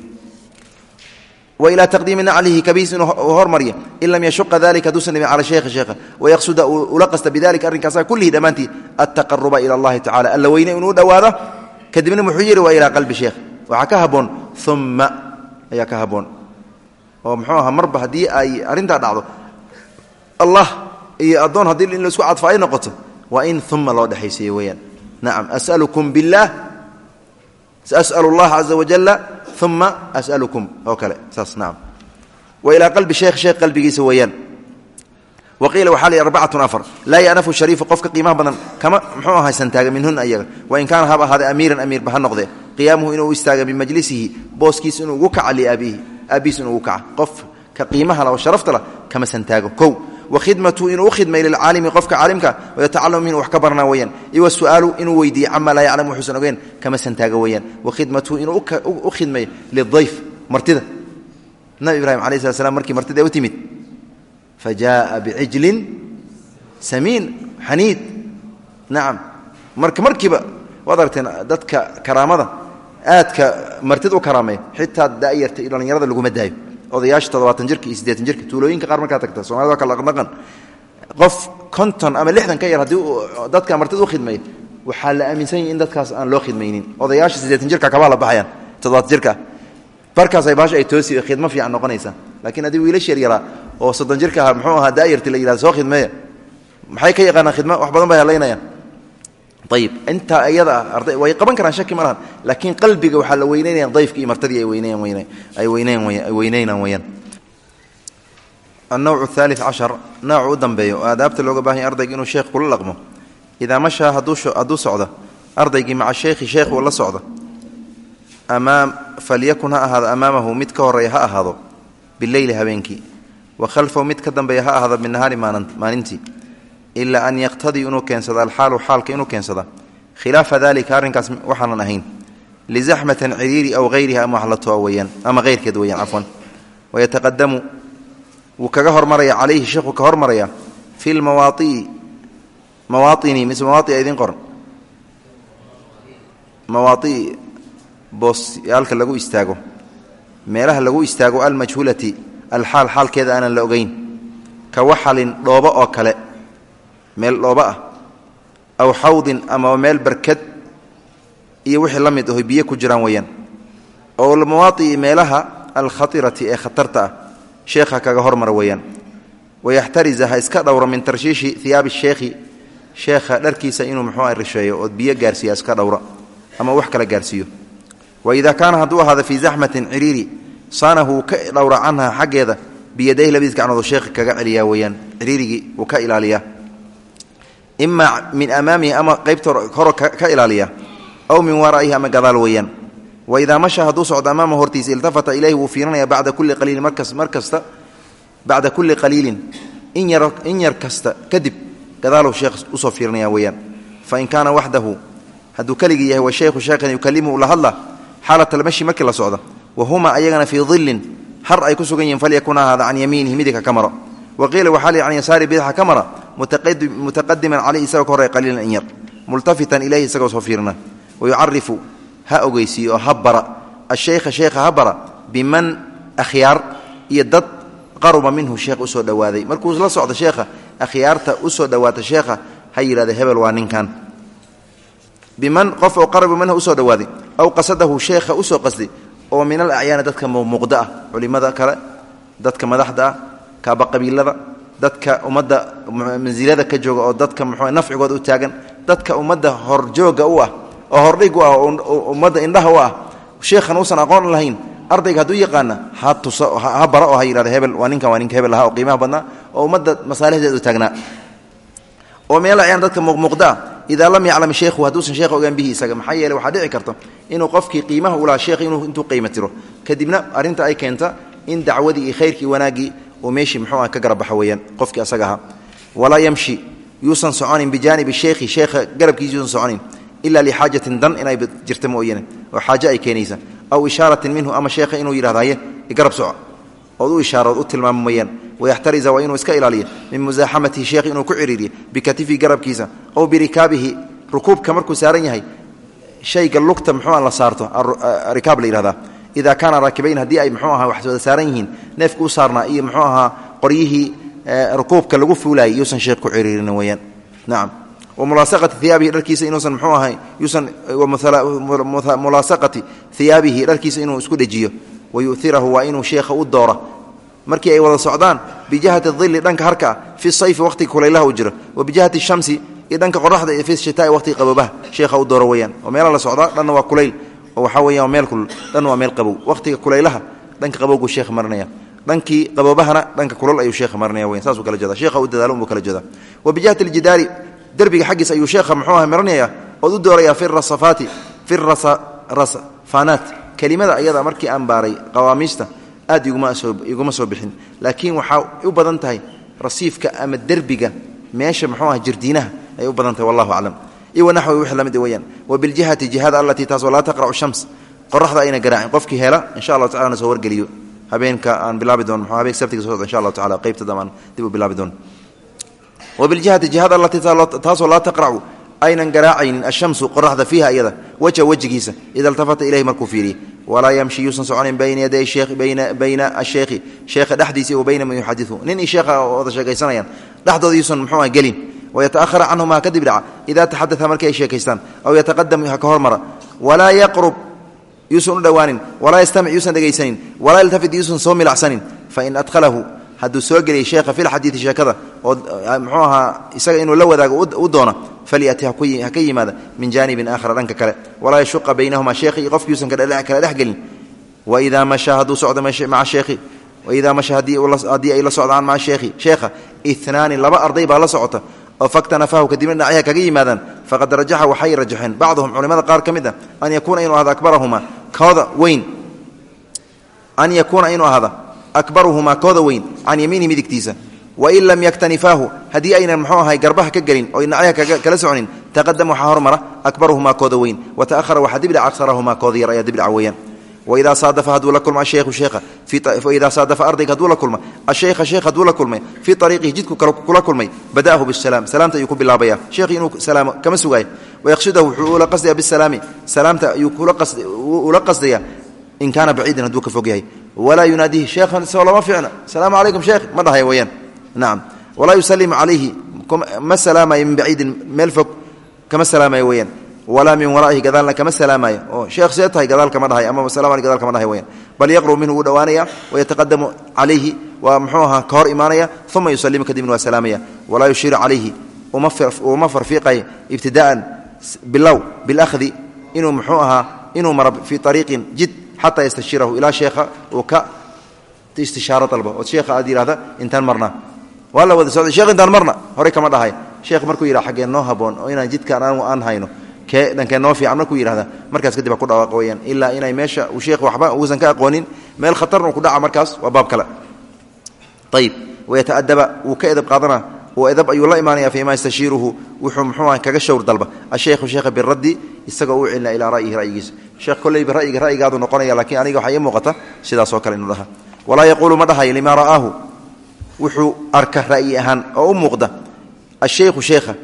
wailaa taqdiimi naclihi kabiis inuu hormarya in lam yashuqa dalika haduusan dhibin cala sheekhi sheekha wayaqsuda ula qasta bidalika arrinkaasa kullihi dhammaantii altaqaruba ila allahi tacala alla weyne inuu dhowaado kadibna muxuu yidhi waa ilaa qalbi sheekh waxaa ka haboon uma ayaa ka haboon oo muxuu ahaa marba haddii ay arrintaa dhacdo allah iyo addoon haddii in la isku cadfa ay noqoto waa in uma loo dhexaysiiyo weeyaan. Nacam asalukum biاllah as'al اllaha caza wajala uma as'alukum oo kale saas nacam wa ilaa qalbi sheekh sheekh qalbigiisa weeyaan wa qiila waxaa lii arbacatun afar laa yanafu shariifu qofka qiimaha badan kama muxuu ahay santaaga minhuna ayaga wain kaana haba ahaada amiiran amiirba ha noqdee qiyaamuhu inuu istaaga bimajlisihi booskiis inuu ugu kaca liabiihi aabihiis inuu ugu kaca qof oo sharafta lah kama wakhidmatu inuu u khidmay lilcaalimi qofka caalimka wayatacalamu minhu wax ka barnaa weyaan iyo wasu'aalu inuu weydiiye camaa laa yaclamu wuxuusan ogeen kama santaago weyaan wakhidmatu inuu u khidmay lidayf martida. Nabi ibraahim alai slat slam markii martida u timid fa jaaa bicijlin samiin xaniid nacam marka markiiba waad aragteen dadka karaamada aadka daayo odayaasha toddobaatan jirka iyo siddeetan jirka tuulooyinka qaar markaa tagta somalida waa kala dhaqan qof konton ama lixdan ka yar haddii dadka martida u khidmeeya waxaa la aaminsan yahi in dadkaas aan loo khidmaynin. Odayaasha siddeetan jirka kabaa la baxayaan toddobaatan jirka. Barkaasay baasha ay toosi khidmo fiican noqonaysaa. Laakiin haddii wiilasha yaryaraa oo soddon jirka aha muxuu ahaa daayarti la yihahdo soo khidmeeya. Maxay ka yaqaanaan khidmo wax badan bay halaynayaan ayib intaa iyada ah way qaban karaan shaki ma lahan laakiin qalbiga waxaa la weyneynaya dayfka iyo martadii ay weyneynaan weyaan. Annawcu ahaali cashar noocu u dambeeyo oo aadaabta looga bahanya ardayga inuu sheekh kula laqmo. Idaa mashaa hadduu socdo ardaygii maca sheekhi sheekh uu la socdo falyakun ha ahaado amaamahu mid ka horreeya ha ahaado bileyli habeenkii wa khalfahu mid ka dambeeya ha ahaado binahaari ilaa an yaqtadii inuu keensado alxaalu xaalka inuu keensada khilaafa dalika arrinkaas waxaanan ahayn lizaxmatin ciriiri aw hayriha ama waxlato weyaan ama heyrkeed weyaan cafwan. Wayataqadamu wuu kaga hormaraya calayhi sheekhu ka hormaraya fi lmawaaii mawaaini mise mawaaia idin qoran mawaaii boosyaalka lagu istaago. Meelaha lagu istaago almajhuulati alxaal xaalkeeda aanan la ogeyn. Ka waxalin dhoobo oo kale meel dhoobo ah aw xawdin ama meel barkad iyo wixii la mid aho biyo ku jiraan weeyaan. Oo almawaai'i meelaha alkhatirati ee khatarta ah sheekha kaga hormara weeyaan. Wayaxtariza ha iska dhowro min tarshiishi hiyaabi sheekhi sheekha dharkiisa inuu muxuu risheeyo ood biyo gaarsiiya iska dhowra ama wax kala gaarsiiyo. Waidaa kaana hadduu ahaado fii zaxmatin ciriiri saanahu wuu ka dhowra canha xaggeeda biyadayhi labadiis gacnood sheekha kaga celiyaa weeyaan ciriirigii wuu ka ilaaliyaa imaa min amaamihi ama qaybta horo ka ilaaliya aw min waraa'ihi ama gadaal weeyaan. Waidaa masha hadduu socdo amaama hortiisa iltafata ilayhi wuu fiirinaya bacda kulli qaliilin markas mar kasta bacda kulli qaliilin in yar kasta kadib gadaaluu sheekh u soo fiirinaya weeyaan. Fain kaana waxdahu hadduu keligii yahay wa shaykhu sheekhan yukalimuhu la hadla xaalat almashi markii la socdo wa huma ayagana fii dilin har ay ku sugan yihiin falyakuna haada can yamiinihi midigka ka maro. Wa qiila waxaa li can yasaari mutaqadiman caleyh isagoo ka horey qaliilan in yar multafitan ilayhi isagoo soo fiirina wayucarifu ha ogeysiiyo oo ha bara. Ashaykha sheekha ha bara biman akhyaar iyo dad qaruba minhu sheekh u soo dhowaaday markuu la socdo sheekha akhyaarta u soo dhowaata sheekha ha yidhahda hebel waa ninkan. Biman qof oo qaruba minhu u soo dhowaaday aw qasadahu sheekha u soo qasday oo min al acyaani dadka muuqda ah culimada kale dadka madaxda ah dadka ummadda mansilada ka jooga oo dadka mxu nafcigooda u taagan dadka ummadda horjooga u ah oo hordhig u ah oo indhaha u ah sheekhan uusan aqoon lahayn ardayga hadduu yaqaana ha tuso ha bara oo ha yidhahda hebel waa ninkan waa ninka hebel ahaa oo qiimaha badnaa oo ummadda masaalixdeeda u taagnaa. Oo min al acyaan dadka muuqmuuqda ah idaa lam yaclam sheekhu hadduusan sheekha ogaan bihi isaga maxaa yeele waxaa dhici karta inuu qofkii qiimaha u lahaa inuu intuu qiimo tiro. Kadibna arrinta ay keenta in dacwadii iyo khayrkii wanaaggii uu meeshii muxuu ah ka garabaxa weeyaan qofkii asaga ahaa. Walaa yamshi yuusan soconin bijaanibi sheekhi sheekha garabkiisa yuusan soconin ila lixaajatin dan inay jirta mooyane oo xaaje ay keenaysa aw ishaaratin minhu ama sheekha inuu yidhahdaye garab soco. Ood u ishaaro ood u tilmaamo mooyaan wayaxtariza waa inuu iska ilaaliyo min musaaxamatihi sheekh inuu ku ciriiriyo bikatifihi garabkiisa aw birikaabihi rukuubka markuu saaran yahay shayga lugta muxuu la saarto rikaab la yihahdaa ida kaana raakibayn haddii ay mxuu aha wax wada saaran yihiin neefka u saarnaa iyo mxuu ahaa qoryihii rukuubka lagu fuulayay yuusan sheekh ku ciriirin weyaan nacam wamulaasaqati iyaabihi dharkiisa inuusan mxuu ahay yuusan mulaasaqati iyaabihi dharkiisa inuu isku dhejiyo wayu'irahu waa inuu sheekha u doora markii ay wada socdaan bijahati dili dhanka harka ah fi sayfi waqtiga kulaylaha uu jiro wa bijahati shamsi dhanka qoraxda fi shitaai waqtiga qaboobaha sheekha u dooro weyaan oo meela la socdaa dhanna waa kulayl oo waxaa meel kulul dhanna waa meel qabow. Waqtiga kulaylaha dhanka qabowgu sheekha marinaya. Dhankii qaboobahana dhanka kulol ayuu sheekha marinaya weyan saasuu kala jeeda sheekha u dadaalo unbuu kala jeeda wa bijahati aljidaari derbiga xaggiis ayuu sheekha muxuu aha marinaya. Ood u dooraya fi rasafaati fi rasafanaat kelimada ayada markii aan baaray qawaamiista aad iguma soo bixin. Laakiin waxaa u badan tahay rasiifka ama derbiga meesha muxuu ah jirdiinaha ay u badan tahay wallahu aclam iwa naxwi wixii la mid weyaan wa biljihati jihada allatii taasoo laa taqracu shams. Qoraxda ayna garaacin qofkii hela insha allahu tacala na soo wargeliyo. Habeenka aan bilaabi doono mxuu habeenka sabtiga soo socda insha allahu tacala qaybta damaan dib u bilaabi doono wa biljihati jihada allatii taasoo laa taqracu aynan garaacaynin ashamsu qoraxda fiiha iyada wajha wejigiisa ida iltafata ilayhi markuu fiiriye walaa yamshi yuusan soconin bayna yaday bayna asheekhi sheekha dhexdiisa wa bayna man yuxadiu nin i sheekha wada sheekaysanayaan dhexdooda yuusan mxuu ah gelin wayataahara canhuma ha kadib dhaca ida taxadaa markii ay sheekaystaan aw yataqadam ka hormara walaa yaqrub yuusan u dhowaanin walaa yastamic yuusan dhegaysanin walaa yaltafit yuusan soo milacsanin fain adhalahu hadduu soo geliyay sheekha fi lxadiidi sheekada oo mxuu ahaa isaga inuu la wadaago u doona falyati ha ka yimaada min jaanibin aakhara dhanka kale walaa yashuqa baynahuma sheekhi iyo qofki yuusan kala dhex gelin waidaa mashaa hadduu socdo maca sheekhi waidaa masha haddii ay la socdaan maca sheekhi sheekha inaani laba la socota oo faktanafahu kadibna dhinacyaha kaga yimaadaan faqad rajaxa waxay rajaxeen bacduhum culimada qaar ka mid a an yakuuna inuu ahdo akbarahuma kooda weyn an yakuuna inuu ahda akbaruhumaa kooda weyn can yamiinihi midigtiisa wain lam yaktanifaahu haddii aynan mxuu ahay garbaha ka gelin oo dhinacyaha kala soconin taqadam waxaa hormara akbaruhumaa kooda weyn wata'ahara waxaa dibdhac aksarahumaa kooda yar ayaa dibdhaca weeyaan waidaa saadafa hadduu la kulma asheekhu sheekha waidaa saadafa ardayga hadduu la kulma asheykha sheekh hadduu la kulmay fii ariiqihi jidku kula kulmay bada'ahu bisalaam salaamta ayuu ku bilaabaya sheekhi inuu salaamo kama sugaayo wayaqsidahu wuxuu ula qasdaya bisalaami salaamta ayuu ula qasdaya in kaana baciidan hadduu ka fog yahay walaa yunaadihi sheekhan isagoo lama ficna asalaamu calaykum sheekh ma dhahaya weyaan nacam walaa yusalimu calayhi ma salaamayo min baciidin meel fog kama salaamayo weyaan walaa min waraihi gadaalna kama salaamaayo. Oo sheekh see tahay gadaal kama dhahay ama salam gadal kama dhahay weyaan bal yaqrub minhu wuu dhowaanaya wayataqadamu calayhi waa muxuu ahaa ka hor imaanaya uma yusalimu kadibna waa salaamaya. Walaa yushiiru calayhi uma farfiiqay ibtidaa'an bilow bilahdi inuu muxuu ahaa inuu maro fii ariiqin jid xataa yastashirahu ilaa sheekha uu ka istishaaro dalbo. Oo sheekha aad yidhahda intaan marna. Waa la wada socday sheekh intaan marna horey kama dhahay. Sheekh markuu yidhaha xaggee noo haboon oo inaan jidkaan aan hayno kee dhankee noo fiican markuu yidhahda markaas kadib ku dhawaaqa weyaan ilaa inay meesha uu sheekh waxba uusan ka aqoonin meel khatarna ku dhaca markaas waa baab kale. Ayib wayataadaba wuu ka edab qaadana edab ayuu la imaanaya fii ma yastashiiruhu. Wuxuu muxuuah kaga shawr dalba. Asheikhu sheekha biraddi isagoo u celina ilaa ra'yihi ra'yigiisa. Sheekh kolleyba ra'yiga ra'yigaadu noqonaya laakiin aniga waxaa ii muuqata sidaasoo kale inuu dhaha walaa yaquulu ma dhahayo limaa ra'aahu. Wuxuu arka ra'yi ahaan oo u muuqda asheykhu sheekha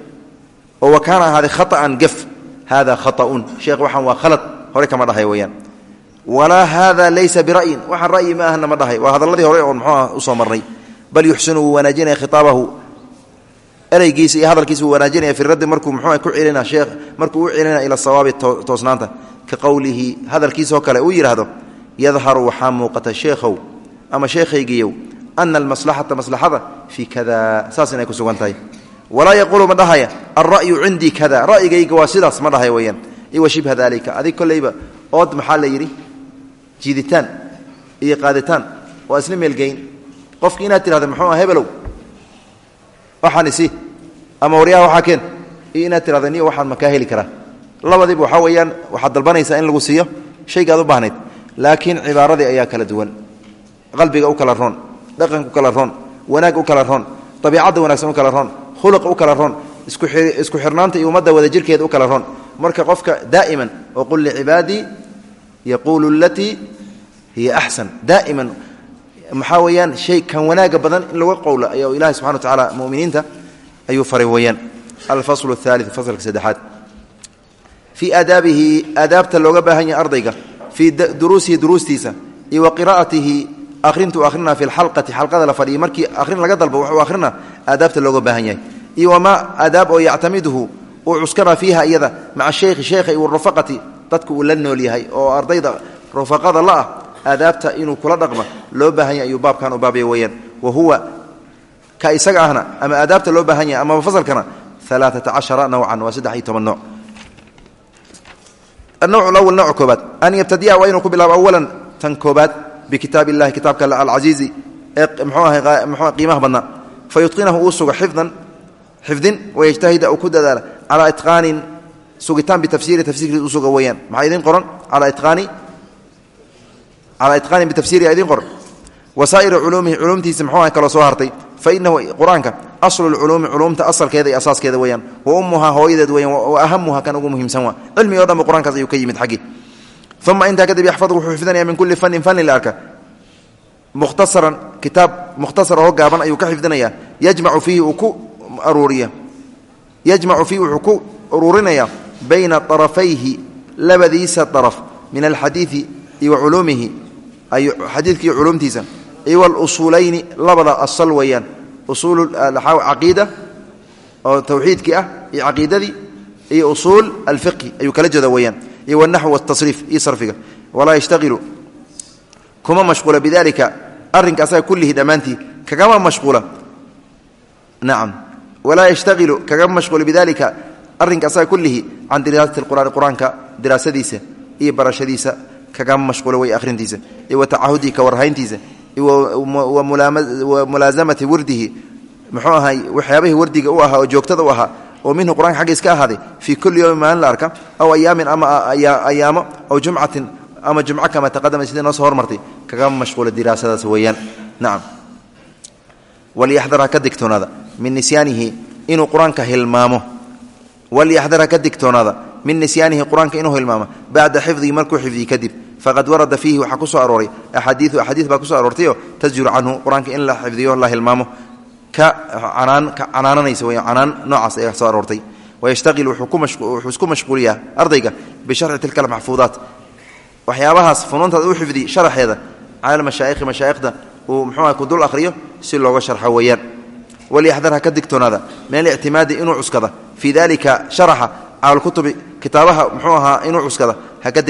oo wa kaana ahaaday khaطa'an gef hada khaطa'un sheekh waxaan waa khalad hore kama dhahay weyaan walaa hada laysa bira'yin waxaan ra'yi ma ahna ma dhahay waa hadalladii hore oon muxuuah u soo marnay bal yuxsinu wuu wanaajinaya khitaabahu ereygiisa iyo hadalkiisa wuu wanaajinaya fi raddi markuu muxuu ku celina sheekh markuu u celina ila sawaabi toosnaanta ka qowlihi hadalkiisoo kale uu yidhaahdo yadharu waxaa muuqata sheekhow ama sheekhaygiiyow ana almaslaxata maslaxada fii kada saas inay ku sugan walaa yaquulu ma dhahaya alra'yu cindii kada ra'yigayga waa sidaas ma dhahaya weyaan iwa shibha dalika adig kolleyba ood maxaa la yidhi? Jiiditaan iyo qaaditaan. Waa isla meelgeyn qofki inaad tirahda muxuu ah hebelow waxaan isi. Ama waryaha waxaa keen. Iyo inaad tirahda niyo waxaan makaa heli karaa. Labadiiba waxaa weeyaan waxaad dalbanaysaa in lagu siiyo. Shaygaad u baahnayd. Laakiin cibaaradii ayaa kala duwan. Qalbiga u kala roon. Dhaqanka u kala roon khuluqa u kala roon isku xirnaanta iyo ummadda wada jirkeeda u kala roon. Marka qofka daa'iman oo qul licibaadii yaquulu alatii hiya axsan daa'iman maxaa weeyaan shay kan wanaaga badan in laga qowlo ayaa ilahi subxana wa tacaala muminiinta ayuu faray weeyaan. Alfaslu ahaali faslka saddexaad. Fii aadaabihi aadaabta looga baahan yahay ardayga fii duruusihi duruustiisa iyo wa qiraa'atihi akhrintuu akhrina fi lxalqati xalqada la fadhiya markii akhrin laga dalbo wuxuu akhrina aadaabta looga baahan yahay iyo wamaa aadaab oo yactamiduhu uu cuskana fiiha iyada maca sheykhi sheekha iyo rufaqati dadka uu la nool yahay oo ardayda rufaqada la ah aadaabta inuu kula dhaqma loo baahan yahay ayuu baabkan u baabaya weeyaan. Wa huwa ka isaga ahna ama aadaabta loo baahan yahay amaba fasalkana alaaata cashara nowcan waa saddex iyo toban nooc. Anowc lawal nooc koobaad. An yabtadiya waa inuu ku bilaabo awalan xifdin wayajtahida uu ku dadaala calaa itqaanin sugitaan bitafsiiri tafsiirkiis u suga weeyaan. Maxaa idiin qoran? Calaa itqaani? Calaa itqaanin bitafsiiriha idiin qoran. Wasaa'iri culuumihi culuumtiisa muxuu ahay kaloo soo hartay. Fa inahu qur'aanka aslu lculuumi culuumta asalkeeda iyo asaaskeeda weeyaan. Wa ummuhaa hooyadeed weyan wa ahamuha kan ugu muhiimsan waa. Cilmigi o dhanba qur'aankaas ayuu ka yimid xaggii uma intaa kadib yaxfad wuxuu xifdinaya min kulli fannin fanni la arka. Oo aruuriya. Yajmacu fiihi wuxuu ku uruurinaya bayna arafayhi labadiisa araf min alxadiidi iyo wa culuumihi xadiidka iyo culuumtiisa iyo walusuulayni labada asal weeyaan. Usuul caqiida oo tawxiidkii ah iyo caqiidadii iyo usuul alfiqhi ayuu kala jeeda weeyaan. Iyo wanaxw watasriif iyo sarfiga. Walaa yashtaqilu kuma mashquula bidalika arrinka asaga kullihi dhammaantii kagama mashquula. Nacam walaa yashtaqilu kagama mashquula bidalika arrinka asaga kullihi can diraasati lqur'aani qur'aanka diraasadiisa iyo barashadiisa kagama mashquula way akhrintiisa iyo wa tacahudihi ka warhayntiisa wa mulaasamati wardihi muxuu ahay waxyaabihii wardiga u ahaa oo joogtada u ahaa oo minhu qur'anka xaggiis ka ahaaday fii kulli yowmin maalin la arka aw ayaamin ama ayaamo aw jumcatin ama jumco kama taqadama sidii kagama mashquula diraasadaas weeyaan walyaxdar ha ka digtoonaada min nisyaanihi inuu qur'aanka hilmaamo. Walyaxdar ha ka digtoonaada min nisyaanihi qur'aanka inuu hilmaamo. Bacda xifdihi markuu xifdiyi kadib faqad warada fiihi waxaa ku soo arooray axaadiiu axaadiis baa ku soo aroortayoo tasjuru canhu qur'aanka in la xifdiyo la hilmaamo. Ka canaananaysa w canaan noocaas ayaa soo aroortay. Wayashtail wuxuu isku mashquuliyaa ardayga bisharci tilka almaxfuudaat waxyaabahaas funuuntaada u uu mxuuha ku dul akhriyo si looga sharxo weeyaan. Walyaxdar ha ka digtoonaada. Min alictimaadi inuu cuskada. Fii dalika sharaxa cala lkutubi kitaabaha muxuu ahaa inuu cuskada haka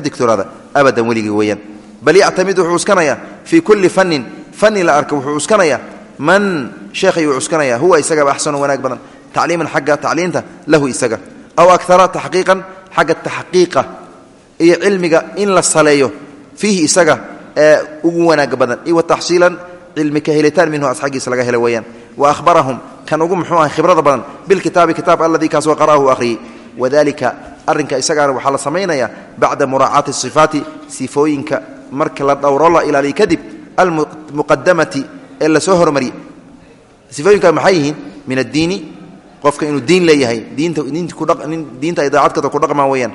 digtoonaada abadan weligii weeyaan. Bal yactamid wuxuu cuskanayaa fii kulli fannin. Fanni la arka wuxuu cuskanayaa man sheekh ayuu cuskanaya huwa isagaba axsanu wanaag badan. Tacliiman xagga tacliinta lahu isaga. Aw akara taxqiiqan xagga taxqiiqa iyo cilmiga in la saleeyo. Fiihi isaga ugu wanaag badan iyo taxsiilan cilmi ka helitaan minhu asxaggiisa laga hela weeyaan. Wa ahbarahum kan ugu muxuu ahay khibrada badan bilkitaabi kitaab alladii kaasoo qara'ahu akhriyey wadalika arrinka isagaana waxaa la samaynayaa bacda muraacaati sifaati sifooyinka marka la dhowro la ilaaliya kadib almuqadamati ee la soo hormariyey sifooyinka maxay yihiin? Min addiini qofka inuu diin leeyahay diinta ay daacadkada ku dhaqmaan weyaan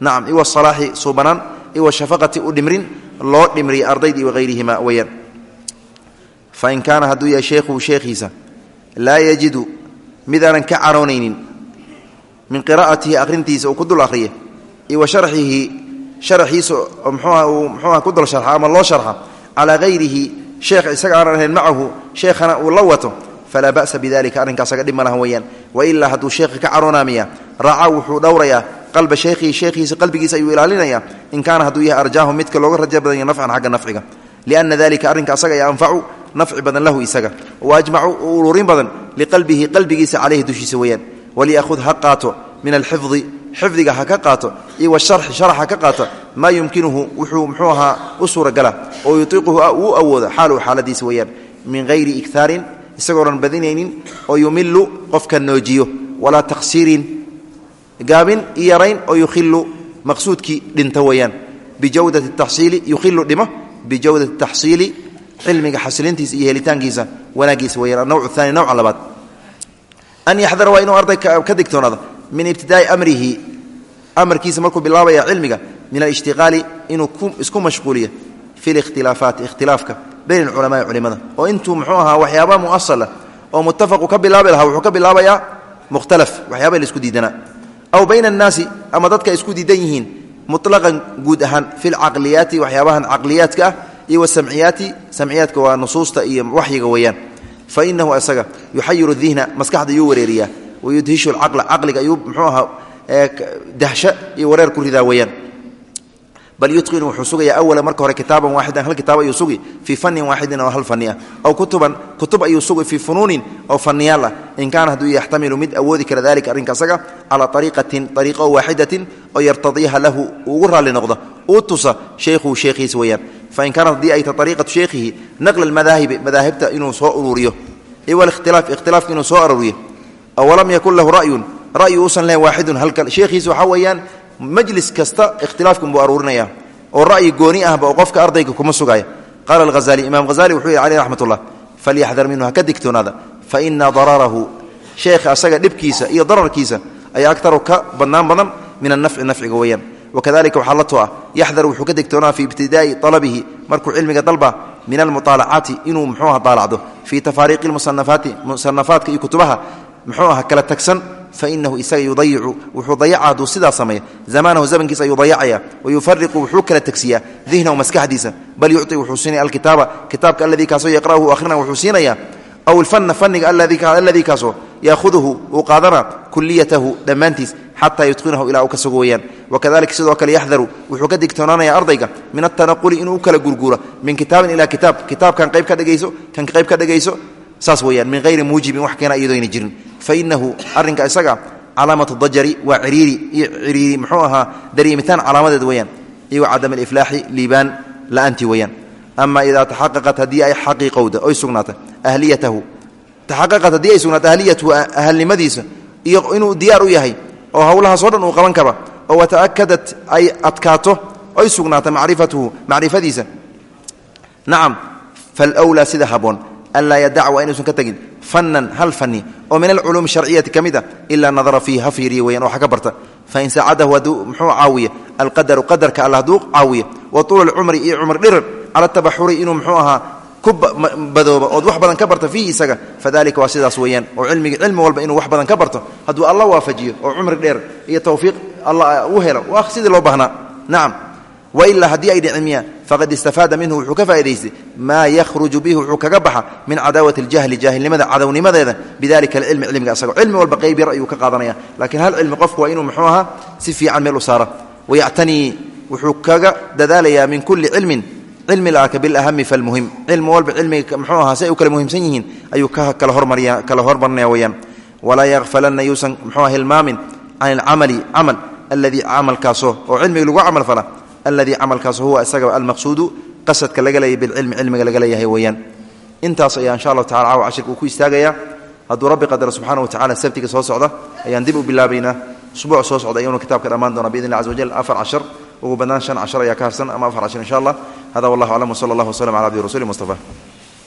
nacam iwa salaaxi suubanaan iwa shafaqati u dhimrin loo dhimriya ardaydii wahayrihima weyaan fain kaana hadduu yahay sheekhuhu sheekhiisa laa yajidu midaanan ka caroonaynin min qiraa'atihi akhrintiisa uu ku dul akhriya iwa sharxihi sharaxiisa mxuuha uu mxuuha ku dul sharxa ama loo sharxa calaa hayrihi sheekh isaga aanan ahayn macahu sheekhana uu la wato falaa ba'sa bidalika arrinkaasaga dhib ma lahan weeyaan. Wailaa hadduu sheekha ka caroonamaya raaca wuxuu dhowrayaa qalba sheekhihi sheekhiisa qalbigiisa ayuu ilaalinayaa. In kaana hadduu yahay arjaahu midka looga raja badanya nafcan xagga nafciga. Lianna dalika arrinka asaga ay anfacu nafci badan lahu isaga. Wa u ururin badan liqalbihi qalbigiisa caleyhi dushiisa weeyaan. Waliyakhud ha qaato min alxifdi xifdiga ha ka qaato iyo washarxi sharax ha ka qaato. Maa yumkinuhu wuxuu muxuu ahaa u suuragala oo yutiiquhu uu awoodo xaaluhu xaaladiisa weeyaan. Min hayri iktaarin isagoonan badinaynin oo yumilu qofka noojiyo. Walaa taqsiirin gaabin yarayn oo yukhilu maqsuudkii dhinto weeyaan. Bijawdati taxsiili yukhilu dhimo. Bijawdati taxsiili cilmiga xasilintiisa iyo helitaankiisa wanaagiisa weyaan anowc aani nowca labaad. An yaxdara waa inuu arday ka digtoonaado. Min ibtidaai amrihi. Amarkiisa markuu bilaabaya cilmiga min alishtiqaali inuu isku mashquuliyo. Fi likhtilaafaati ikhtilaafka bayn alculamaai culimada oo intuu muxuu ahaa waxyaaba muasala oo muttafaqu ka bilaabi lahaa ka bilaabayaa mukhtalaf. Waxyaaba la isku diidanaa aw bayna annaasi ama dadka ay isku diidan yihiin mutlaqan guud ahaan fi lcaqliyaati waxyaabahan caqliyaadka ah iyo wasamciyaati samciyaadka waa nusuusta iyo waxyiga weeyaan. Fa inahu isaga yuxayiru dihna maskaxda ayuu wareeriyaa wayudhishu lcaqla caqliga ayuu muxuu ahaa dahsho iyo wareer ku ridaa weeyaan bal yutqinu wuxuu sugayaa awala marka hore kitaaban waaxidan hal kitaab ayuu sugi fii fannin waaxidin oo hal fanni ah aw kutuban kutub ayuu sugi fii funuunin oo fanniyaal ah in kaana hadduu yaxtamilu mid awoodi kara dalika arrinka asaga calaa ariiqatin ariiqa oo waaxidatin oo yartadiiha lahu ugu raalli noqdo uu tusa shaykhuhu sheekhiisa weeyaan. Fain kaanat haddii ay ta ariiqatu sheekhihi naqla almadaahibi madaahibta inuu soo uruuriyo iwa alikhtilaaf ikhtilaafka inuu soo aruuriyo aw walam yakun lahu ra'yun? Ra'yi uusan lahayn waaxidun halkan sheekhiisa waxaa weeyaan majlis kasta ikhtilaafkan buu aruurinaya oo ra'yi gooni ahba oo qofka ardayga kuma sugaya. Qaala alhazali imaam hazali wuxuu yihi caleyh raxmat ullah falyaxdar minhu ha ka digtoonaada. Fa ina dararahu sheekha asaga dhibkiisa iyo dararkiisa ayaa aktaru ka badnaan badan min annafci nafciga weeyaan. Wakadalika waxaa la to wuxuu ka digtoonaa fii ibtidaa'i alabihi markuu cilmiga dalba min almuطaalacaati inuu muxuuha daalacdo. Fii tafaariiqi musanafaati musanafaadka iyo kutubaha muxuu kala tagsan fainahu isaga yudayicu wuxuu dayaca hadduu sidaa sameeya zamaanahu zamankiisa ayuu dayacaya wayufariqu wuxuu kala tegsiyaa dihnahu maskaxdiisa bal yucطi wuxuu siinaya alkitaaba kitaabka aladii kaasoo yaqra'uhu akhrina wuxuu siinaya aw ilfanna fanniga aladii kaasoo yaahuduhu uu qaadana kuliyatahu dhammaantiis xataa yutqinahu ilaa uu ka sugo weyaan wakadalika sidoo kale yaxdaru wuxuu ka digtoonaanaya ardayga min atanaquli inuu u kala gurguuro min kitaabin saas weyaan min hayri muujibin wax keena iyadoyna jirin. Fainahu arrinka isaga calaamatu dajari waa ciriiri iyo ciriiri muxuu ahaa dareemitaan calaamadeed weyaan iyo cadam aliflaaxi liibaan la'aantii weyaan ama idaa taxaqaqat haddii ay xaqiiqowda oy sugnaata ahliyatahu taxaqaqat haddii ay sugnaato ahliyatahu ahalnimadiisa iyo inuu diyaar u yahay oo howlahaasoo dhan uu qaban kaba oo wata'akadat ay adkaato oy sugnaata macrifatuhu macrifadiisa. Nacam falwlaa sida haboon anlaa yadac waa inuusan ka tegin fannan hal fanni oo min alculuumi sharciyati ka mid a ilaa nadara fiihi ha fiiriya weyan oo ha ka barta fain saacadahu hadduu muxuu caawiya alqadaru qadarka alla hadduu caawiya wa tuula alcumri iyo cumr dhirar cala tabaxuri inuu muxuu ahaa ku badooba ood wax badan ka barta fiihi isaga fadalika waa sidaas weeyaan oo cilmigi cilmi walba inuu wax badan ka barto hadduu alla waafajiyo oo cumri dheer iyo tawfiiq alla u helo waa sidii loo baahnaa nacam wailaa haddii ay dhicimiya faqad istafaada minhu wuxuu ka faa'idaystay maa yakhruju bihi wuxuu kaga baxa min cadaawati اljahli jaahilnimada cadownimadeeda bidalika alcilmi cilmiga asagoo cilmi walba qayb yar ayuu ka qaadanaya. Lakiin hal cilmi qofku waa inuu muxuu ahaa si fiican meel u saara wayactanii wuxuu kaga dadaalayaa min kuli cilmin cilmi laaka bilahami falmuhim cilmi walba cilmiga muxuu ahaa si ay u kala muhimsan yihiin ayuu kala hormarya kala hormarinaya weyaan walaa yakfalanna yuusan muxuu hilmaamin can alcamali camal aladii camalkaasoo oo cilmiga lagu camal fala aladii camalkaas huwa isaga almaqsuudu qasadka laga leeyahy bilcilmi cilmiga laga leeyahay weeyaan. Intaas ayaa insha allahu tacala caawa cashirka uu ku istaagaya. Hadduu rabbi qadara subxana wa tacala sabtiga soo socda ayaan dib u bilaabaynaa usbuuc soo socda ayuunu kitaabka dhammaan doona biidn illahi caza wajal afar cashar ugu badnaan shan cashar ayaa ka harsan ama afar cashar insha allah hada wallahu aclam wsala allah abdi rasuli mustafa